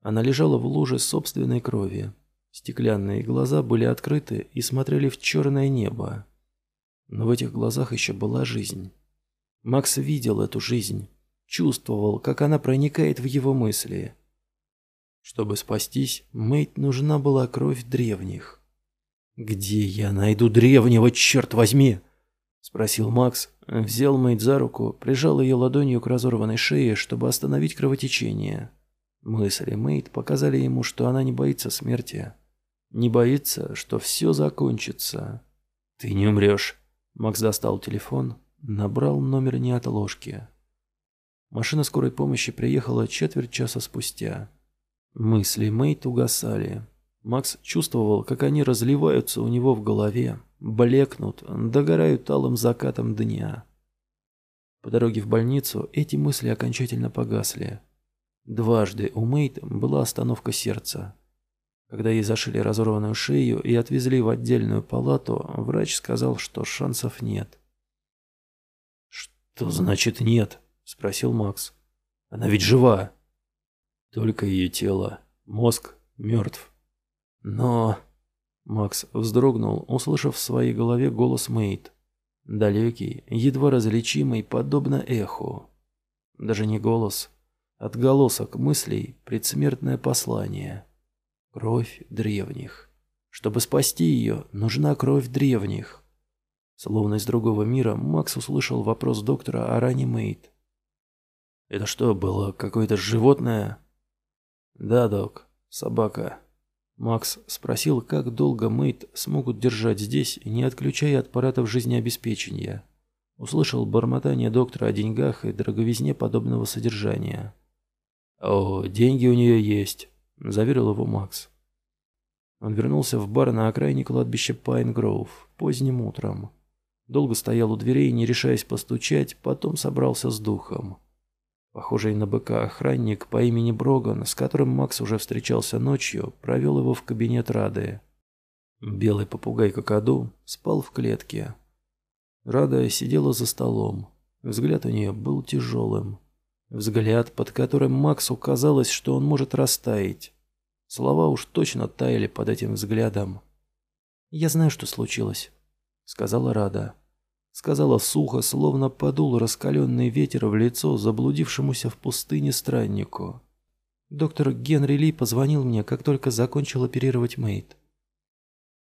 Она лежала в луже собственной крови. Стеклянные глаза были открыты и смотрели в черное небо. Но в этих глазах еще была жизнь. Макс видел эту жизнь, чувствовал, как она проникает в его мысли. Чтобы спастись, Мэйд нужна была кровь древних. «Где я найду древнего, черт возьми?» — спросил Макс, взял Мэйд за руку, прижал ее ладонью к разорванной шее, чтобы остановить кровотечение. Мысли Мэйд показали ему, что она не боится смерти. Не боится, что все закончится. «Ты не умрешь». Макс достал телефон, набрал номер неотложки. Машина скорой помощи приехала четверть часа спустя. Мысли Мэйд угасали. Макс чувствовал, как они разливаются у него в голове, блекнут, догорают алым закатом дня. По дороге в больницу эти мысли окончательно погасли. Дважды у Мэйд была остановка сердца. Когда ей зашили разорванную шею и отвезли в отдельную палату, врач сказал, что шансов нет. «Что значит нет?» – спросил Макс. «Она ведь жива!» «Только ее тело. Мозг мертв». «Но...» Макс вздрогнул, услышав в своей голове голос Мэйд. Далекий, едва различимый, подобно эху. Даже не голос, отголосок мыслей, предсмертное послание. Кровь древних. Чтобы спасти ее, нужна кровь древних. Словно из другого мира, Макс услышал вопрос доктора о ране Мэйд. «Это что, было какое-то животное?» «Да, док, собака». Макс спросил, как долго Мэйд смогут держать здесь, не отключая от аппаратов жизнеобеспечения. Услышал бормотание доктора о деньгах и дороговизне подобного содержания. «О, деньги у нее есть», – заверил его Макс. Он вернулся в бар на окраине кладбища Пайнгроув поздним утром. Долго стоял у дверей, не решаясь постучать, потом собрался с духом. Похожий на быка охранник по имени Броган, с которым Макс уже встречался ночью, провел его в кабинет Рады. Белый попугай Кокоду спал в клетке. Рада сидела за столом. Взгляд у нее был тяжелым. Взгляд, под которым Максу казалось, что он может растаять. Слова уж точно таяли под этим взглядом. «Я знаю, что случилось», — сказала Рада. Сказала сухо, словно подул раскаленный ветер в лицо заблудившемуся в пустыне страннику. Доктор Генри Ли позвонил мне, как только закончил оперировать Мэйд.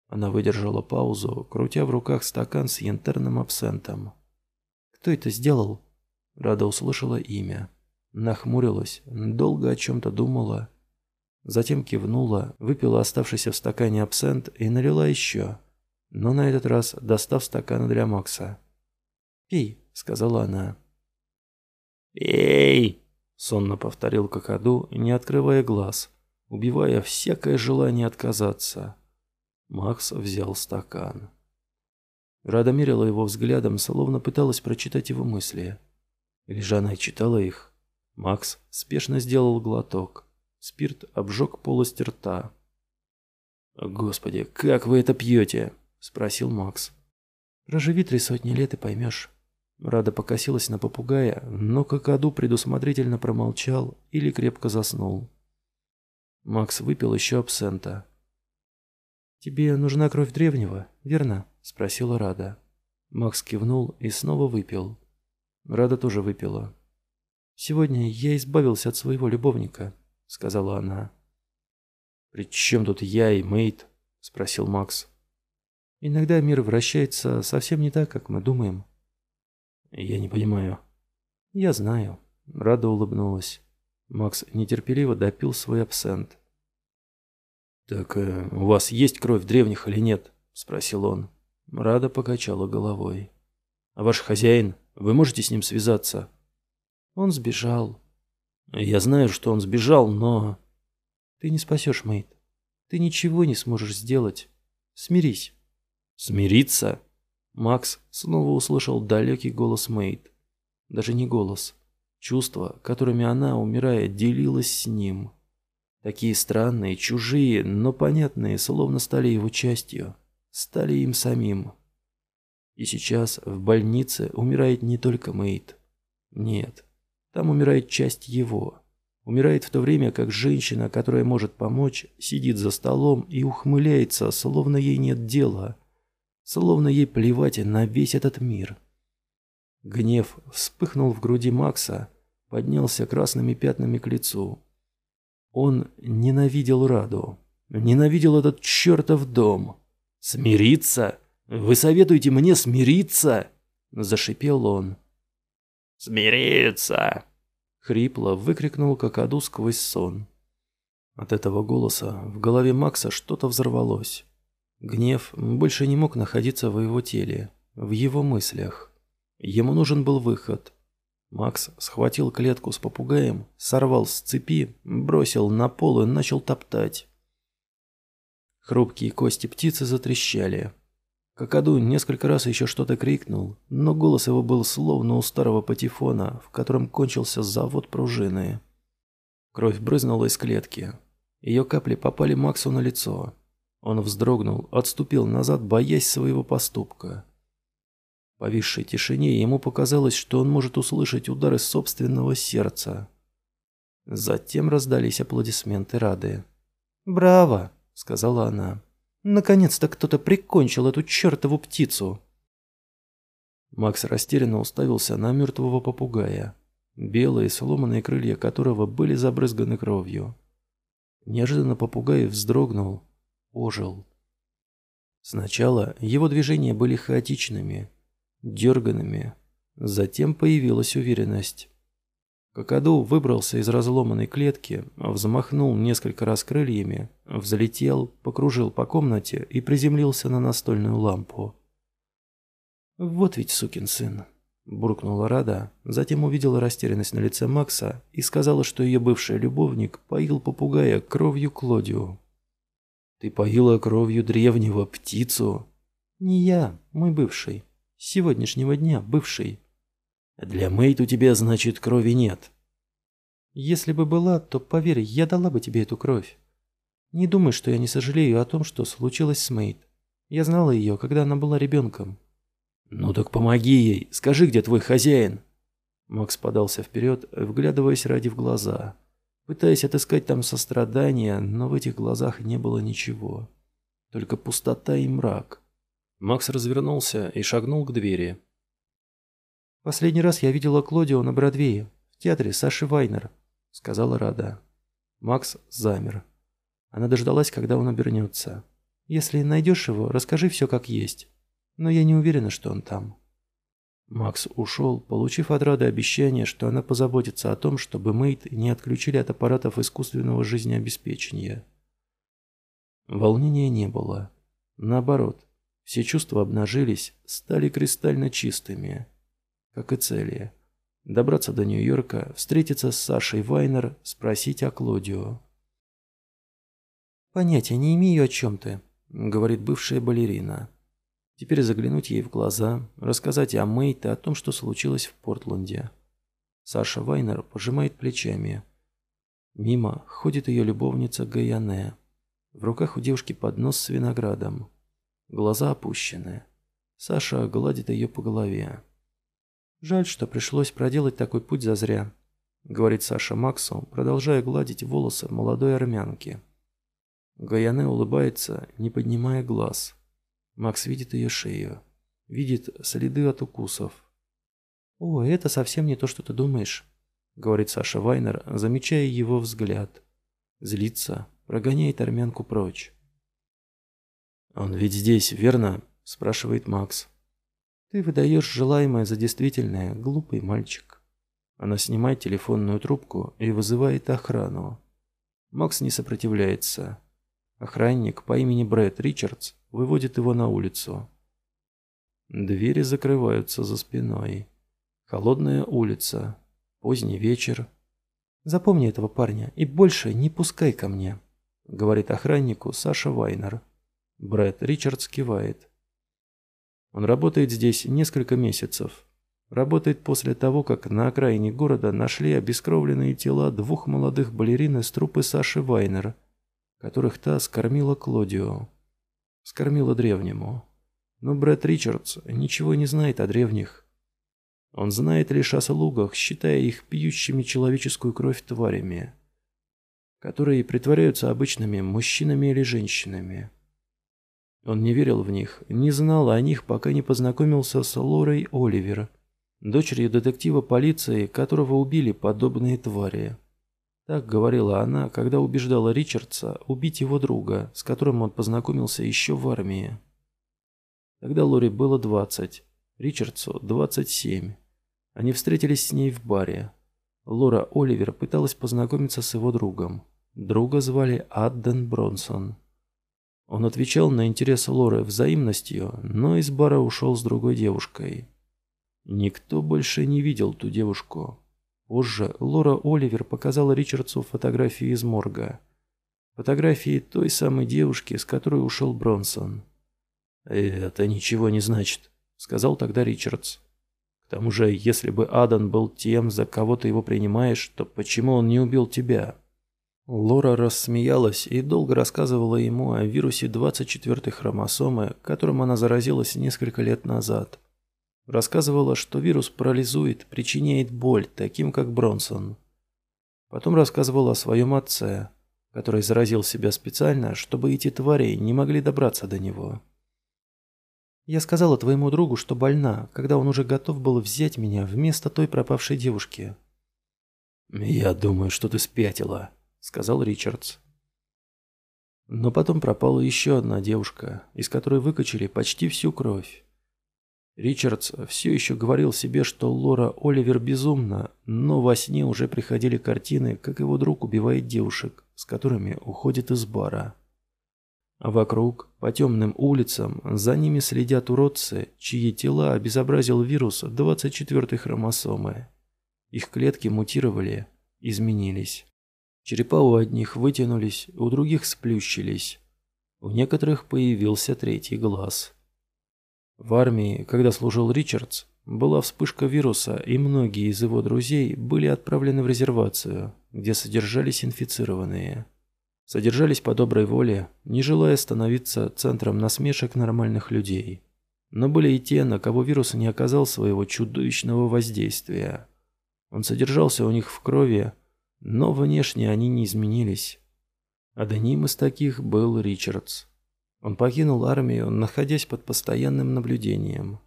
Она выдержала паузу, крутя в руках стакан с янтарным абсентом. «Кто это сделал?» Рада услышала имя. Нахмурилась, долго о чем-то думала. Затем кивнула, выпила оставшийся в стакане абсент и налила еще. Но на этот раз достав стакан для Макса. «Пей», — сказала она. «Эй!» — сонно повторил Кокоду, не открывая глаз, убивая всякое желание отказаться. Макс взял стакан. Рада мерила его взглядом, словно пыталась прочитать его мысли. Или же она и читала их. Макс спешно сделал глоток. Спирт обжег полость рта. «Господи, как вы это пьете?» – спросил Макс. «Проживи три сотни лет и поймешь». Рада покосилась на попугая, но Какаду предусмотрительно промолчал или крепко заснул. Макс выпил еще абсента. «Тебе нужна кровь древнего, верно?» – спросила Рада. Макс кивнул и снова выпил. Рада тоже выпила. «Сегодня я избавился от своего любовника», — сказала она. «При чем тут я и Мейт?» — спросил Макс. «Иногда мир вращается совсем не так, как мы думаем». «Я не понимаю». «Я знаю». Рада улыбнулась. Макс нетерпеливо допил свой абсент. «Так э, у вас есть кровь древних или нет?» — спросил он. Рада покачала головой. «А ваш хозяин? Вы можете с ним связаться?» Он сбежал. Я знаю, что он сбежал, но... Ты не спасешь, Мэйд. Ты ничего не сможешь сделать. Смирись. Смириться? Макс снова услышал далекий голос Мэйд. Даже не голос. Чувства, которыми она, умирая, делилась с ним. Такие странные, чужие, но понятные, словно стали его частью. Стали им самим. И сейчас в больнице умирает не только Мэйд. Нет, там умирает часть его. Умирает в то время, как женщина, которая может помочь, сидит за столом и ухмыляется, словно ей нет дела, словно ей плевать на весь этот мир. Гнев вспыхнул в груди Макса, поднялся красными пятнами к лицу. Он ненавидел Раду, ненавидел этот чертов дом. «Смириться? Вы советуете мне смириться?» – зашипел он. «Смириться!» — хрипло выкрикнул Какаду сквозь сон. От этого голоса в голове Макса что-то взорвалось. Гнев больше не мог находиться в его теле, в его мыслях. Ему нужен был выход. Макс схватил клетку с попугаем, сорвал с цепи, бросил на пол и начал топтать. Хрупкие кости птицы затрещали. Какаду несколько раз еще что-то крикнул, но голос его был словно у старого патефона, в котором кончился завод пружины. Кровь брызнула из клетки. Ее капли попали Максу на лицо. Он вздрогнул, отступил назад, боясь своего поступка. В повисшей тишине ему показалось, что он может услышать удары собственного сердца. Затем раздались аплодисменты Рады. «Браво!» — сказала она. Наконец-то кто-то прикончил эту чертову птицу. Макс растерянно уставился на мертвого попугая, белые сломанные крылья которого были забрызганы кровью. Неожиданно попугай вздрогнул, ожил. Сначала его движения были хаотичными, дерганными, затем появилась уверенность. Какаду выбрался из разломанной клетки, взмахнул несколько раз крыльями, взлетел, покружил по комнате и приземлился на настольную лампу. «Вот ведь сукин сын!» – буркнула Рада, затем увидела растерянность на лице Макса и сказала, что ее бывший любовник поил попугая кровью Клодио. «Ты поила кровью древнего птицу?» «Не я, мой бывший. С сегодняшнего дня бывший». Для Мэйд у тебя, значит, крови нет. Если бы была, то, поверь, я дала бы тебе эту кровь. Не думай, что я не сожалею о том, что случилось с Мэйд. Я знала ее, когда она была ребенком. Ну так помоги ей, скажи, где твой хозяин. Макс подался вперед, вглядываясь ради в глаза, пытаясь отыскать там сострадание, но в этих глазах не было ничего. Только пустота и мрак. Макс развернулся и шагнул к двери. «Последний раз я видела Клодио на Бродвее, в театре Саши Вайнер», — сказала Рада. Макс замер. Она дождалась, когда он обернется. «Если найдешь его, расскажи все как есть. Но я не уверена, что он там». Макс ушел, получив от Рады обещание, что она позаботится о том, чтобы Мэйд не отключили от аппаратов искусственного жизнеобеспечения. Волнения не было. Наоборот, все чувства обнажились, стали кристально чистыми. Как и цели. Добраться до Нью-Йорка, встретиться с Сашей Вайнер, спросить о Клодио. «Понятия не имею, о чем ты», — говорит бывшая балерина. Теперь заглянуть ей в глаза, рассказать о Мэйте, о том, что случилось в Портленде. Саша Вайнер пожимает плечами. Мимо ходит ее любовница Гаяне. В руках у девушки поднос с виноградом. Глаза опущены. Саша гладит ее по голове. «Жаль, что пришлось проделать такой путь зазря», — говорит Саша Максу, продолжая гладить волосы молодой армянки. Гаяне улыбается, не поднимая глаз. Макс видит ее шею. Видит следы от укусов. «О, это совсем не то, что ты думаешь», — говорит Саша Вайнер, замечая его взгляд. Злится, прогоняет армянку прочь. «Он ведь здесь, верно?» – спрашивает Макс. «Ты выдаешь желаемое за действительное, глупый мальчик». Она снимает телефонную трубку и вызывает охрану. Макс не сопротивляется. Охранник по имени Брэд Ричардс выводит его на улицу. Двери закрываются за спиной. Холодная улица. Поздний вечер. «Запомни этого парня и больше не пускай ко мне», — говорит охраннику Саша Вайнер. Брэд Ричардс кивает. Он работает здесь несколько месяцев. Работает после того, как на окраине города нашли обескровленные тела двух молодых балерин из трупы Саши Вайнера, которых та скормила Клодио. Скормила древнему. Но Брэд Ричардс ничего не знает о древних. Он знает лишь о слугах, считая их пьющими человеческую кровь тварями, которые притворяются обычными мужчинами или женщинами. Он не верил в них, не знал о них, пока не познакомился с Лорой Оливер, дочерью детектива полиции, которого убили подобные твари. Так говорила она, когда убеждала Ричардса убить его друга, с которым он познакомился еще в армии. Тогда Лори было 20, Ричардсу 27. Они встретились с ней в баре. Лора Оливер пыталась познакомиться с его другом. Друга звали Адден Бронсон. Он отвечал на интерес Лоры взаимностью, но из бара ушел с другой девушкой. Никто больше не видел ту девушку. Позже Лора Оливер показала Ричардсу фотографии из морга. Фотографии той самой девушки, с которой ушел Бронсон. «Это ничего не значит», — сказал тогда Ричардс. «К тому же, если бы Адан был тем, за кого ты его принимаешь, то почему он не убил тебя?» Лора рассмеялась и долго рассказывала ему о вирусе 24-й хромосомы, которым она заразилась несколько лет назад. Рассказывала, что вирус парализует, причиняет боль, таким как Бронсон. Потом рассказывала о своем отце, который заразил себя специально, чтобы эти твари не могли добраться до него. «Я сказала твоему другу, что больна, когда он уже готов был взять меня вместо той пропавшей девушки». «Я думаю, что ты спятила», сказал Ричардс. Но потом пропала еще одна девушка, из которой выкачали почти всю кровь. Ричардс все еще говорил себе, что Лора Оливер безумна, но во сне уже приходили картины, как его друг убивает девушек, с которыми уходит из бара. А вокруг, по темным улицам, за ними следят уродцы, чьи тела обезобразил вирус 24-й хромосомы. Их клетки мутировали, изменились. Черепа у одних вытянулись, у других сплющились. У некоторых появился третий глаз. В армии, когда служил Ричардс, была вспышка вируса, и многие из его друзей были отправлены в резервацию, где содержались инфицированные. Содержались по доброй воле, не желая становиться центром насмешек нормальных людей. Но были и те, на кого вирус не оказал своего чудовищного воздействия. Он содержался у них в крови, но внешне они не изменились. Одним из таких был Ричардс. Он покинул армию, находясь под постоянным наблюдением.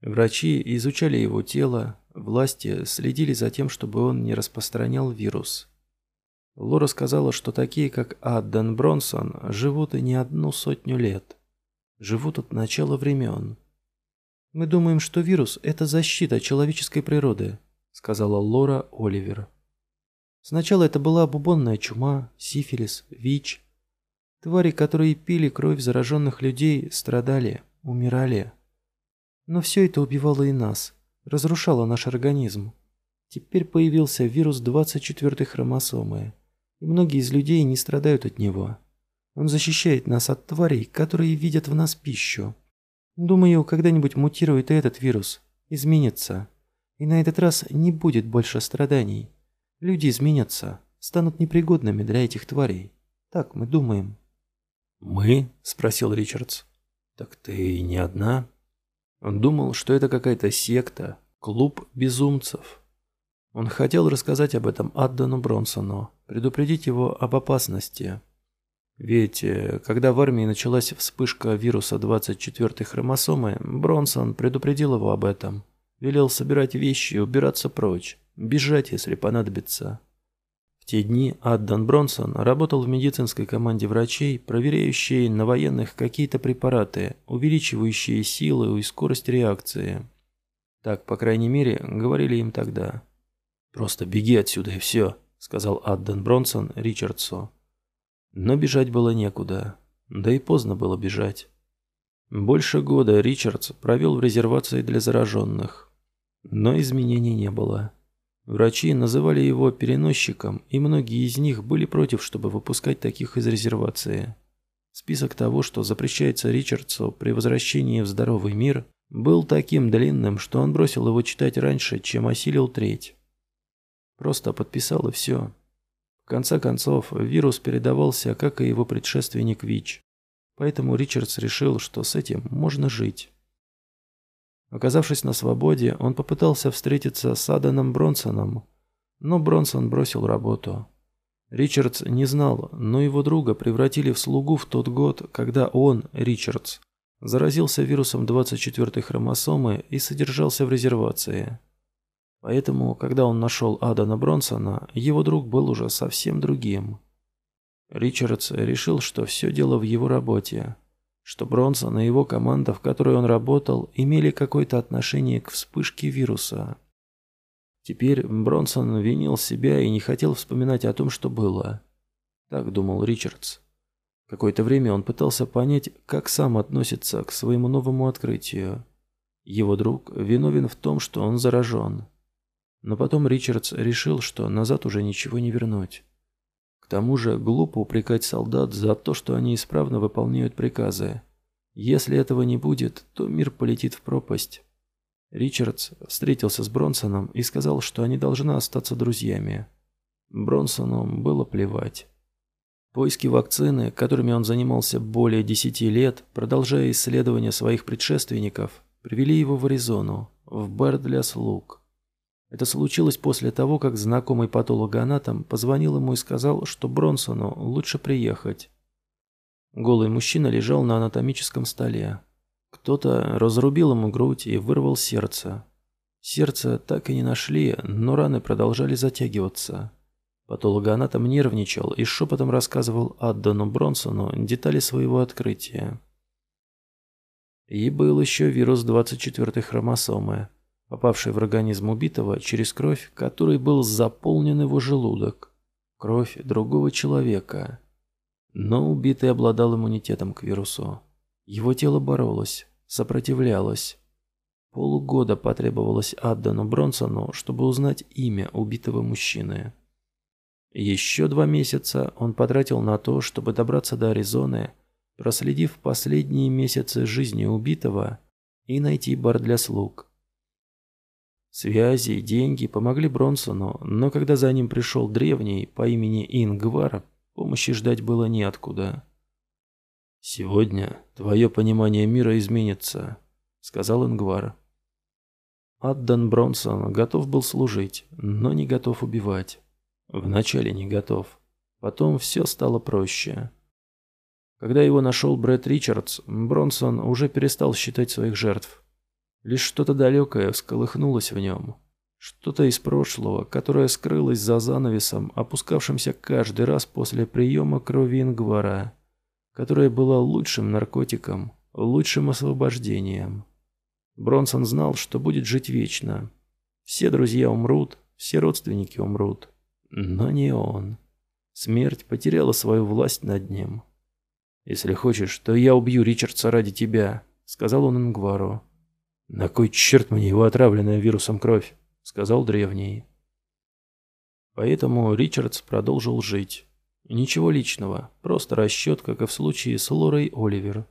Врачи изучали его тело, власти следили за тем, чтобы он не распространял вирус. Лора сказала, что такие, как Адден Бронсон, живут и не одну сотню лет. Живут от начала времен. Мы думаем, что вирус – это защита человеческой природы, сказала Лора Оливер. Сначала это была бубонная чума, сифилис, ВИЧ. Твари, которые пили кровь зараженных людей, страдали, умирали. Но все это убивало и нас, разрушало наш организм. Теперь появился вирус 24-й хромосомы, и многие из людей не страдают от него. Он защищает нас от тварей, которые видят в нас пищу. Думаю, когда-нибудь мутирует и этот вирус, изменится. И на этот раз не будет больше страданий. Люди изменятся, станут непригодными для этих тварей. Так мы думаем. «Мы?» – спросил Ричардс. «Так ты не одна?» Он думал, что это какая-то секта, клуб безумцев. Он хотел рассказать об этом Аддану Бронсону, предупредить его об опасности. Ведь, э, когда в армии началась вспышка вируса 24-й хромосомы, Бронсон предупредил его об этом. Велел собирать вещи и убираться прочь, бежать, если понадобится. Те дни Аддан Бронсон работал в медицинской команде врачей, проверяющей на военных какие-то препараты, увеличивающие силы и скорость реакции. Так, по крайней мере, говорили им тогда. «Просто беги отсюда и все», — сказал Аддан Бронсон Ричардсу. Но бежать было некуда, да и поздно было бежать. Больше года Ричардс провел в резервации для зараженных, но изменений не было. Врачи называли его переносчиком, и многие из них были против, чтобы выпускать таких из резервации. Список того, что запрещается Ричардсу при возвращении в здоровый мир, был таким длинным, что он бросил его читать раньше, чем осилил треть. Просто подписал и все конце концов, вирус передавался, как и его предшественник ВИЧ. Поэтому Ричардс решил, что с этим можно жить. Оказавшись на свободе, он попытался встретиться с Аданом Бронсоном, но Бронсон бросил работу. Ричардс не знал, но его друга превратили в слугу в тот год, когда он, Ричардс, заразился вирусом 24-й хромосомы и содержался в резервации. Поэтому, когда он нашел Адана Бронсона, его друг был уже совсем другим. Ричардс решил, что все дело в его работе, что Бронсон и его команда, в которой он работал, имели какое-то отношение к вспышке вируса. Теперь Бронсон винил себя и не хотел вспоминать о том, что было. Так думал Ричардс. Какое-то время он пытался понять, как сам относится к своему новому открытию. Его друг виновен в том, что он заражен. Но потом Ричардс решил, что назад уже ничего не вернуть. Тому же глупо упрекать солдат за то, что они исправно выполняют приказы. Если этого не будет, то мир полетит в пропасть. Ричардс встретился с Бронсоном и сказал, что они должны остаться друзьями. Бронсону было плевать. Поиски вакцины, которыми он занимался более десяти лет, продолжая исследования своих предшественников, привели его в Аризону, в бар для слуг. Это случилось после того, как знакомый патологоанатом позвонил ему и сказал, что Бронсону лучше приехать. Голый мужчина лежал на анатомическом столе. Кто-то разрубил ему грудь и вырвал сердце. Сердце так и не нашли, но раны продолжали затягиваться. Патологоанатом нервничал и шепотом рассказывал Аддану Бронсону детали своего открытия. И был еще вирус 24-й хромосомы – попавшей в организм убитого через кровь, которой был заполнен его желудок. Кровь другого человека. Но убитый обладал иммунитетом к вирусу. Его тело боролось, сопротивлялось. Полугода потребовалось Аддану Бронсону, чтобы узнать имя убитого мужчины. Еще два месяца он потратил на то, чтобы добраться до Аризоны, проследив последние месяцы жизни убитого и найти бар для слуг. Связи и деньги помогли Бронсону, но когда за ним пришел древний по имени Ингвар, помощи ждать было неоткуда. «Сегодня твое понимание мира изменится», — сказал Ингвар. Аддан Бронсон готов был служить, но не готов убивать. Вначале не готов. Потом все стало проще. Когда его нашел Брэд Ричардс, Бронсон уже перестал считать своих жертв. Лишь что-то далекое всколыхнулось в нем. Что-то из прошлого, которое скрылось за занавесом, опускавшимся каждый раз после приема крови Ингвара, которое было лучшим наркотиком, лучшим освобождением. Бронсон знал, что будет жить вечно. Все друзья умрут, все родственники умрут. Но не он. Смерть потеряла свою власть над ним. «Если хочешь, то я убью Ричардса ради тебя», — сказал он Ингвару. «На кой черт мне его отравленная вирусом кровь?» — сказал древний. Поэтому Ричардс продолжил жить. Ничего личного, просто расчет, как и в случае с Лорой Оливер.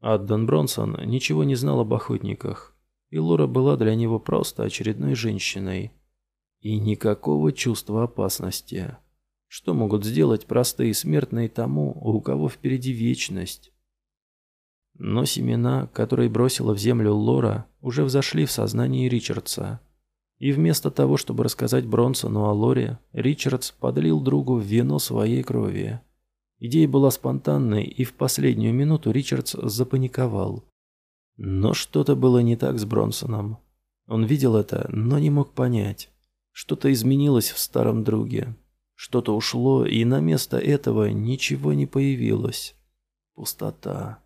Аддон Бронсон ничего не знал об охотниках, и Лора была для него просто очередной женщиной. И никакого чувства опасности. Что могут сделать простые смертные тому, у кого впереди вечность? Но семена, которые бросила в землю Лора, уже взошли в сознании Ричардса. И вместо того, чтобы рассказать Бронсону о Лоре, Ричардс подлил другу в вино своей крови. Идея была спонтанной, и в последнюю минуту Ричардс запаниковал. Но что-то было не так с Бронсоном. Он видел это, но не мог понять. Что-то изменилось в старом друге. Что-то ушло, и на место этого ничего не появилось. Пустота.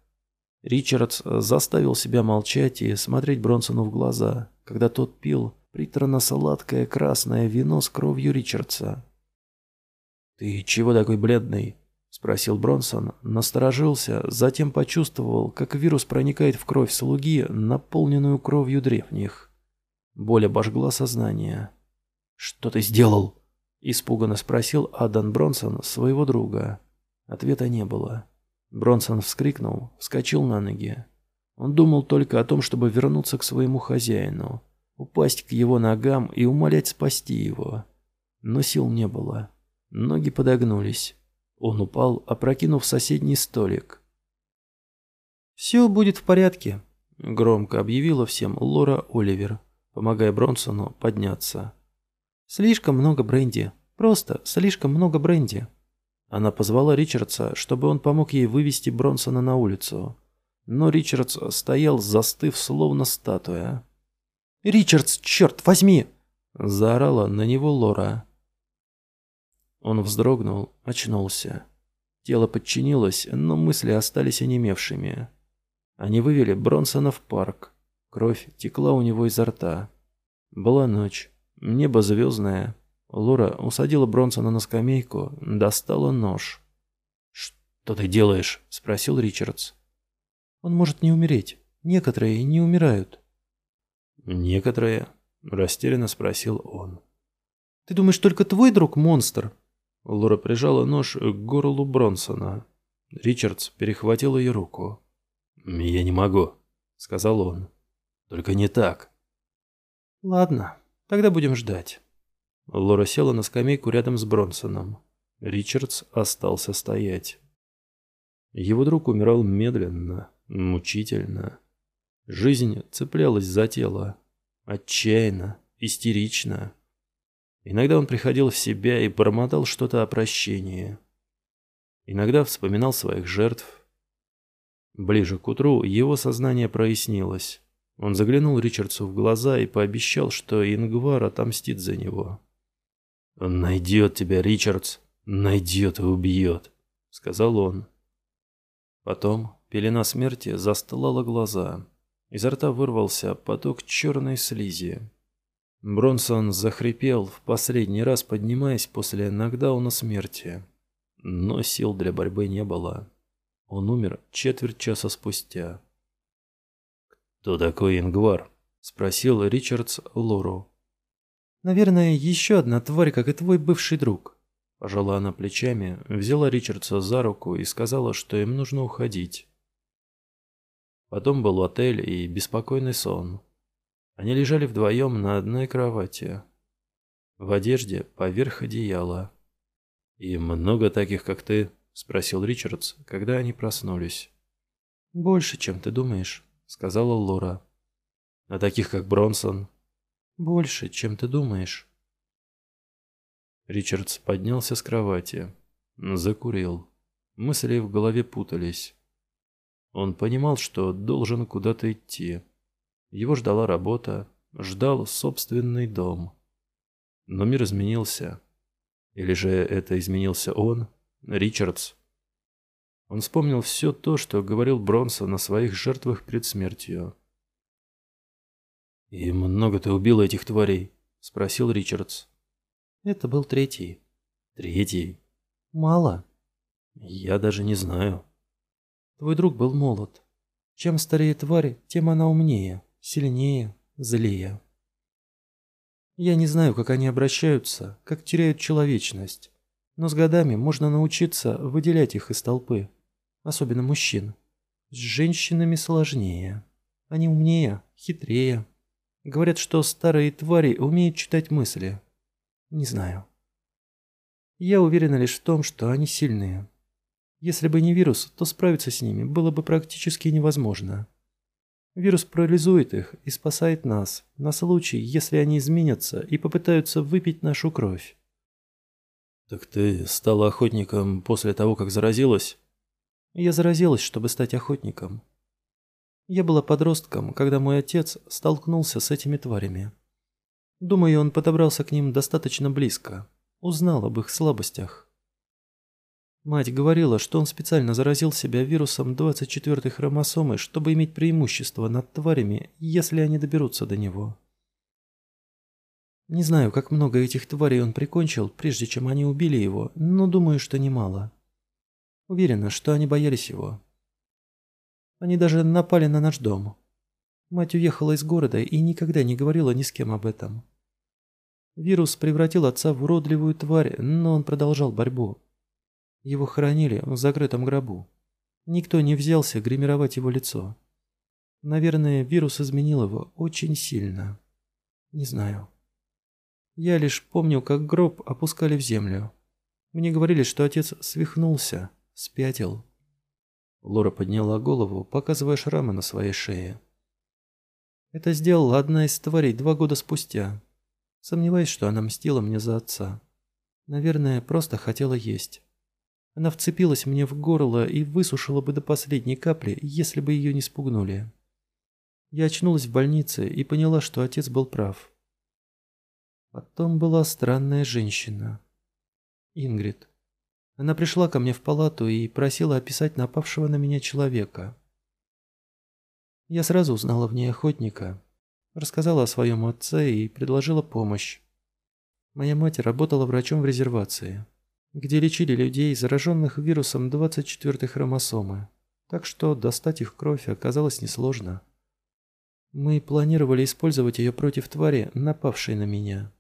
Ричардс заставил себя молчать и смотреть Бронсону в глаза, когда тот пил, приторно-сладкое красное вино с кровью Ричардса. «Ты чего такой бледный?» – спросил Бронсон, насторожился, затем почувствовал, как вирус проникает в кровь слуги, наполненную кровью древних. Боль обожгла сознание. «Что ты сделал?» – испуганно спросил Адан Бронсон своего друга. Ответа не было. Бронсон вскрикнул, вскочил на ноги. Он думал только о том, чтобы вернуться к своему хозяину – упасть к его ногам и умолять спасти его. Но сил не было. Ноги подогнулись. Он упал, опрокинув соседний столик. «Все будет в порядке», — громко объявила всем Лора Оливер, помогая Бронсону подняться. «Слишком много бренди. Просто слишком много бренди». Она позвала Ричардса, чтобы он помог ей вывести Бронсона на улицу. Но Ричардс стоял, застыв, словно статуя. «Ричардс, черт возьми!» – заорала на него Лора. Он вздрогнул, очнулся. Тело подчинилось, но мысли остались онемевшими. Они вывели Бронсона в парк. Кровь текла у него изо рта. Была ночь. Небо звездное. Лора усадила Бронсона на скамейку, достала нож. «Что ты делаешь?» – спросил Ричардс. «Он может не умереть. Некоторые не умирают». «Некоторые?» – растерянно спросил он. «Ты думаешь, только твой друг монстр?» Лора прижала нож к горлу Бронсона. Ричардс перехватил ее руку. «Я не могу», — сказал он. «Только не так». «Ладно, тогда будем ждать». Лора села на скамейку рядом с Бронсоном. Ричардс остался стоять. Его друг умирал медленно, мучительно. Жизнь цеплялась за тело. Отчаянно, истерично. Иногда он приходил в себя и бормотал что-то о прощении. Иногда вспоминал своих жертв. Ближе к утру его сознание прояснилось. Он заглянул Ричардсу в глаза и пообещал, что Ингвар отомстит за него. «Он найдет тебя, Ричардс, найдет и убьет», — сказал он. Потом пелена смерти застлала глаза. Изо рта вырвался поток черной слизи. Бронсон захрипел, в последний раз поднимаясь после нокдауна смерти. Но сил для борьбы не было. Он умер четверть часа спустя. «Кто такой Ингвар?» – спросил Ричардс Лору. «Наверное, еще одна тварь, как и твой бывший друг». Пожала она плечами, взяла Ричардса за руку и сказала, что им нужно уходить. Потом был отель и беспокойный сон. Они лежали вдвоем на одной кровати. В одежде поверх одеяла. «И много таких, как ты?» – спросил Ричардс, когда они проснулись. «Больше, чем ты думаешь», – сказала Лора. «А таких, как Бронсон?» «Больше, чем ты думаешь». Ричардс поднялся с кровати. Закурил. Мысли в голове путались. Он понимал, что должен куда-то идти. Его ждала работа, ждал собственный дом. Но мир изменился. Или же это изменился он, Ричардс? Он вспомнил все то, что говорил Бронсон на своих жертвах перед смертью. «И много ты убил этих тварей?» – спросил Ричардс. «Это был третий». «Третий?» «Мало». «Я даже не знаю». «Твой друг был молод. Чем старее тварь, тем она умнее, сильнее, злее. Я не знаю, как они обращаются, как теряют человечность, но с годами можно научиться выделять их из толпы, особенно мужчин. С женщинами сложнее. Они умнее, хитрее. Говорят, что старые твари умеют читать мысли. Не знаю. Я уверена лишь в том, что они сильные. Если бы не вирус, то справиться с ними было бы практически невозможно. Вирус парализует их и спасает нас, на случай, если они изменятся и попытаются выпить нашу кровь. «Так ты стала охотником после того, как заразилась?» Я заразилась, чтобы стать охотником. Я была подростком, когда мой отец столкнулся с этими тварями. Думаю, он подобрался к ним достаточно близко, узнал об их слабостях. Мать говорила, что он специально заразил себя вирусом 24-й хромосомы, чтобы иметь преимущество над тварями, если они доберутся до него. Не знаю, как много этих тварей он прикончил, прежде чем они убили его, но думаю, что немало. Уверена, что они боялись его. Они даже напали на наш дом. Мать уехала из города и никогда не говорила ни с кем об этом. Вирус превратил отца в уродливую тварь, но он продолжал борьбу. Его хоронили в закрытом гробу. Никто не взялся гримировать его лицо. Наверное, вирус изменил его очень сильно. Не знаю. Я лишь помню, как гроб опускали в землю. Мне говорили, что отец свихнулся, спятил. Лора подняла голову, показывая шрамы на своей шее. Это сделала одна из тварей два года спустя. Сомневаюсь, что она мстила мне за отца. Наверное, просто хотела есть. Она вцепилась мне в горло и высушила бы до последней капли, если бы ее не спугнули. Я очнулась в больнице и поняла, что отец был прав. Потом была странная женщина. Ингрид. Она пришла ко мне в палату и просила описать напавшего на меня человека. Я сразу узнала в ней охотника, рассказала о своем отце и предложила помощь. Моя мать работала врачом в резервации, где лечили людей, зараженных вирусом 24-й хромосомы, так что достать их кровь оказалось несложно. Мы планировали использовать ее против твари, напавшей на меня.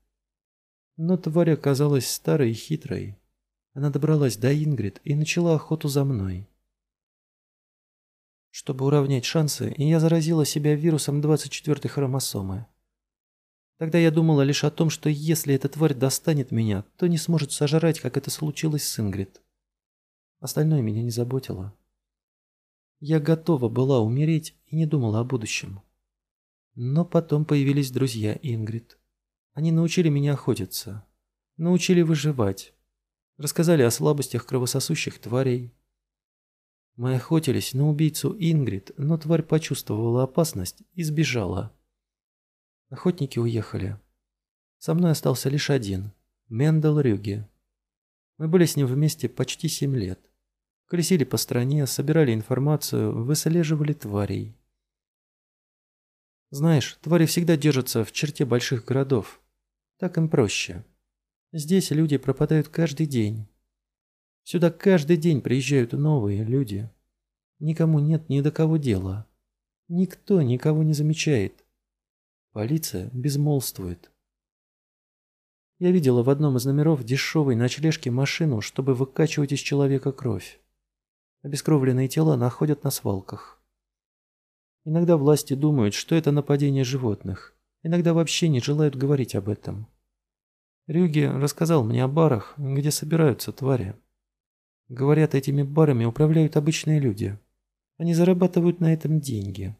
Но тварь оказалась старой и хитрой. Она добралась до Ингрид и начала охоту за мной. Чтобы уравнять шансы, я заразила себя вирусом 24-й хромосомы. Тогда я думала лишь о том, что если эта тварь достанет меня, то не сможет сожрать, как это случилось с Ингрид. Остальное меня не заботило. Я готова была умереть и не думала о будущем. Но потом появились друзья Ингрид. Они научили меня охотиться, научили выживать, Рассказали о слабостях кровососущих тварей. Мы охотились на убийцу Ингрид, но тварь почувствовала опасность и сбежала. Охотники уехали. Со мной остался лишь один – Мендел Рюге. Мы были с ним вместе почти семь лет. Колесили по стране, собирали информацию, выслеживали тварей. Знаешь, твари всегда держатся в черте больших городов. Так им проще. Здесь люди пропадают каждый день. Сюда каждый день приезжают новые люди. Никому нет ни до кого дела. Никто никого не замечает. Полиция безмолвствует. Я видела в одном из номеров дешевой ночлежки машину, чтобы выкачивать из человека кровь. Обескровленные тела находят на свалках. Иногда власти думают, что это нападение животных. Иногда вообще не желают говорить об этом. Рюги рассказал мне о барах, где собираются твари. Говорят, этими барами управляют обычные люди. Они зарабатывают на этом деньги.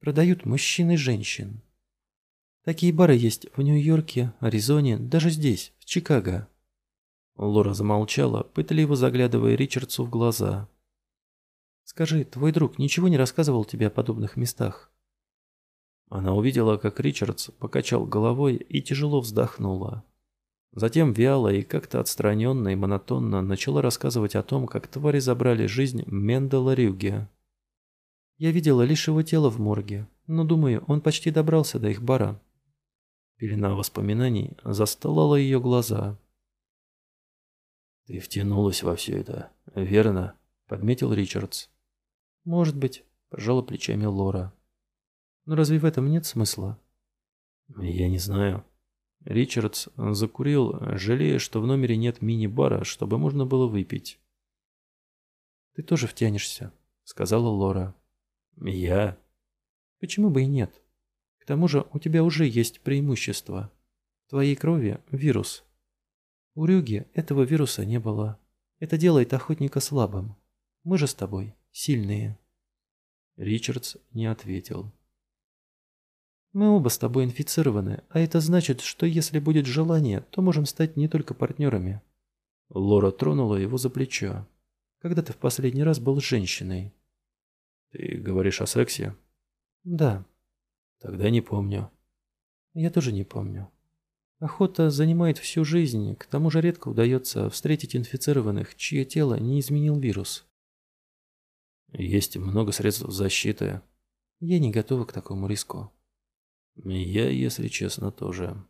Продают мужчин и женщин. Такие бары есть в Нью-Йорке, Аризоне, даже здесь, в Чикаго. Лора замолчала, пытливо заглядывая Ричардсу в глаза. «Скажи, твой друг ничего не рассказывал тебе о подобных местах?» Она увидела, как Ричардс покачал головой и тяжело вздохнула. Затем вяло и как-то отстраненно и монотонно начала рассказывать о том, как твари забрали жизнь Мендела Рюге. Я видела лишь его тело в морге, Но, думаю, он почти добрался до их бара. Пелена воспоминаний застолала ее глаза. «Ты втянулась во все это, верно?» — подметил Ричардс. «Может быть», — пожала плечами Лора. «Но разве в этом нет смысла?» «Я не знаю». Ричардс закурил, жалея, что в номере нет мини-бара, чтобы можно было выпить. «Ты тоже втянешься», — сказала Лора. «Я?» «Почему бы и нет? К тому же у тебя уже есть преимущество. В твоей крови вирус. У Рюги этого вируса не было. Это делает охотника слабым. Мы же с тобой сильные». Ричардс не ответил. Мы оба с тобой инфицированы, а это значит, что если будет желание, то можем стать не только партнерами». Лора тронула его за плечо. «Когда ты в последний раз был женщиной?» «Ты говоришь о сексе?» «Да». «Тогда не помню». «Я тоже не помню. Охота занимает всю жизнь, к тому же редко удается встретить инфицированных, чье тело не изменил вирус». «Есть много средств защиты». «Я не готова к такому риску». Я, если честно, тоже.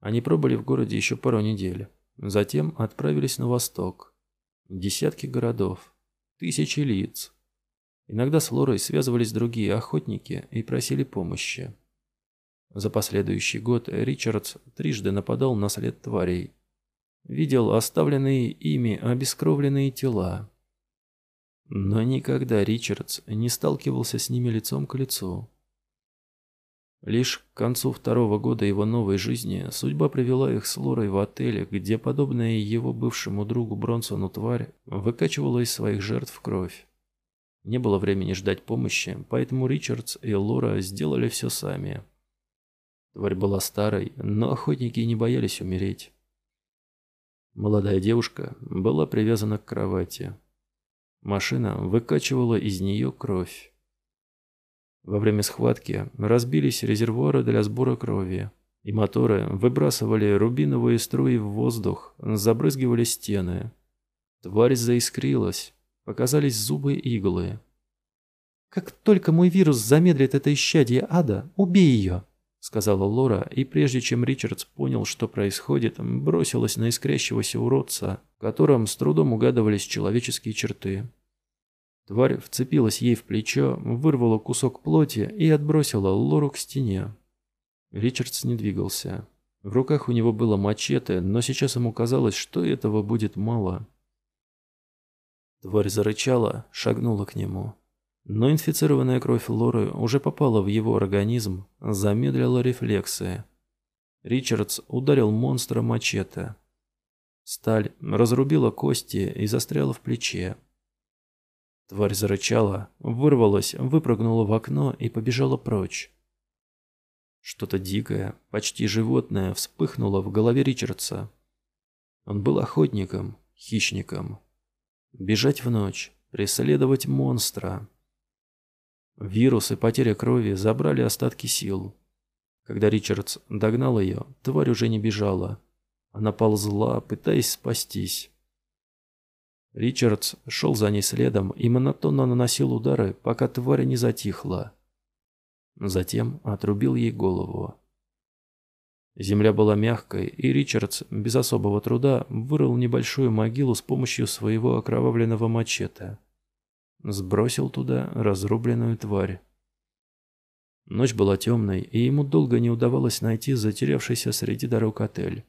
Они пробыли в городе еще пару недель. Затем отправились на восток. Десятки городов. Тысячи лиц. Иногда с Лорой связывались другие охотники и просили помощи. За последующий год Ричардс трижды нападал на след тварей. Видел оставленные ими обескровленные тела. Но никогда Ричардс не сталкивался с ними лицом к лицу. Лишь к концу второго года его новой жизни судьба привела их с Лорой в отеле, где подобная его бывшему другу Бронсону тварь выкачивала из своих жертв кровь. Не было времени ждать помощи, поэтому Ричардс и Лора сделали все сами. Тварь была старой, но охотники не боялись умереть. Молодая девушка была привязана к кровати. Машина выкачивала из нее кровь. Во время схватки разбились резервуары для сбора крови, и моторы выбрасывали рубиновые струи в воздух, забрызгивали стены. Тварь заискрилась, показались зубы иглы. «Как только мой вирус замедлит это исчадие ада, убей ее!» — сказала Лора, и прежде чем Ричардс понял, что происходит, бросилась на искрящегося уродца, в котором с трудом угадывались человеческие черты. Тварь вцепилась ей в плечо, вырвала кусок плоти и отбросила Лору к стене. Ричардс не двигался. В руках у него было мачете, но сейчас ему казалось, что этого будет мало. Тварь зарычала, шагнула к нему. Но инфицированная кровь Лоры уже попала в его организм, замедлила рефлексы. Ричардс ударил монстра мачете. Сталь разрубила кости и застряла в плече. Тварь зарычала, вырвалась, выпрыгнула в окно и побежала прочь. Что-то дикое, почти животное, вспыхнуло в голове Ричардса. Он был охотником, хищником. Бежать в ночь, преследовать монстра. Вирус и потеря крови забрали остатки сил. Когда Ричардс догнал ее, тварь уже не бежала. Она ползла, пытаясь спастись. Ричардс шел за ней следом и монотонно наносил удары, пока тварь не затихла. Затем отрубил ей голову. Земля была мягкой, и Ричардс без особого труда вырыл небольшую могилу с помощью своего окровавленного мачете. Сбросил туда разрубленную тварь. Ночь была темной, и ему долго не удавалось найти затерявшийся среди дорог отель.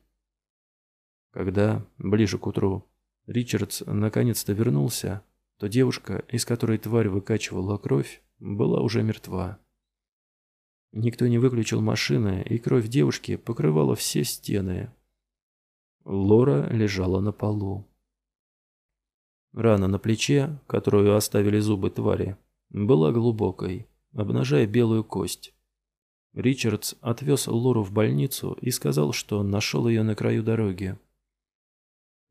Когда, ближе к утру, Ричардс наконец-то вернулся, то девушка, из которой тварь выкачивала кровь, была уже мертва. Никто не выключил машины, и кровь девушки покрывала все стены. Лора лежала на полу. Рана на плече, которую оставили зубы твари, была глубокой, обнажая белую кость. Ричардс отвез Лору в больницу и сказал, что нашел ее на краю дороги.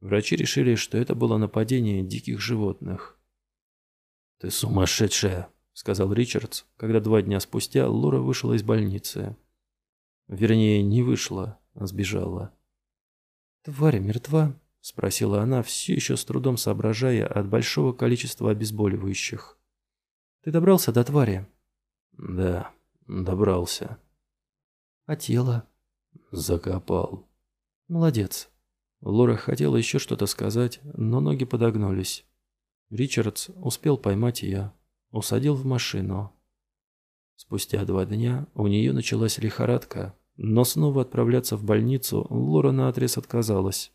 Врачи решили, что это было нападение диких животных. «Ты сумасшедшая!» — сказал Ричардс, когда два дня спустя Лора вышла из больницы. Вернее, не вышла, а сбежала. «Тварь мертва?» — спросила она, все еще с трудом соображая от большого количества обезболивающих. «Ты добрался до твари?» Да, добрался. А тело? Закопал. Молодец. Лора хотела еще что-то сказать, но ноги подогнулись. Ричардс успел поймать ее, усадил в машину. Спустя два дня у нее началась лихорадка, но снова отправляться в больницу Лора наотрез отказалась.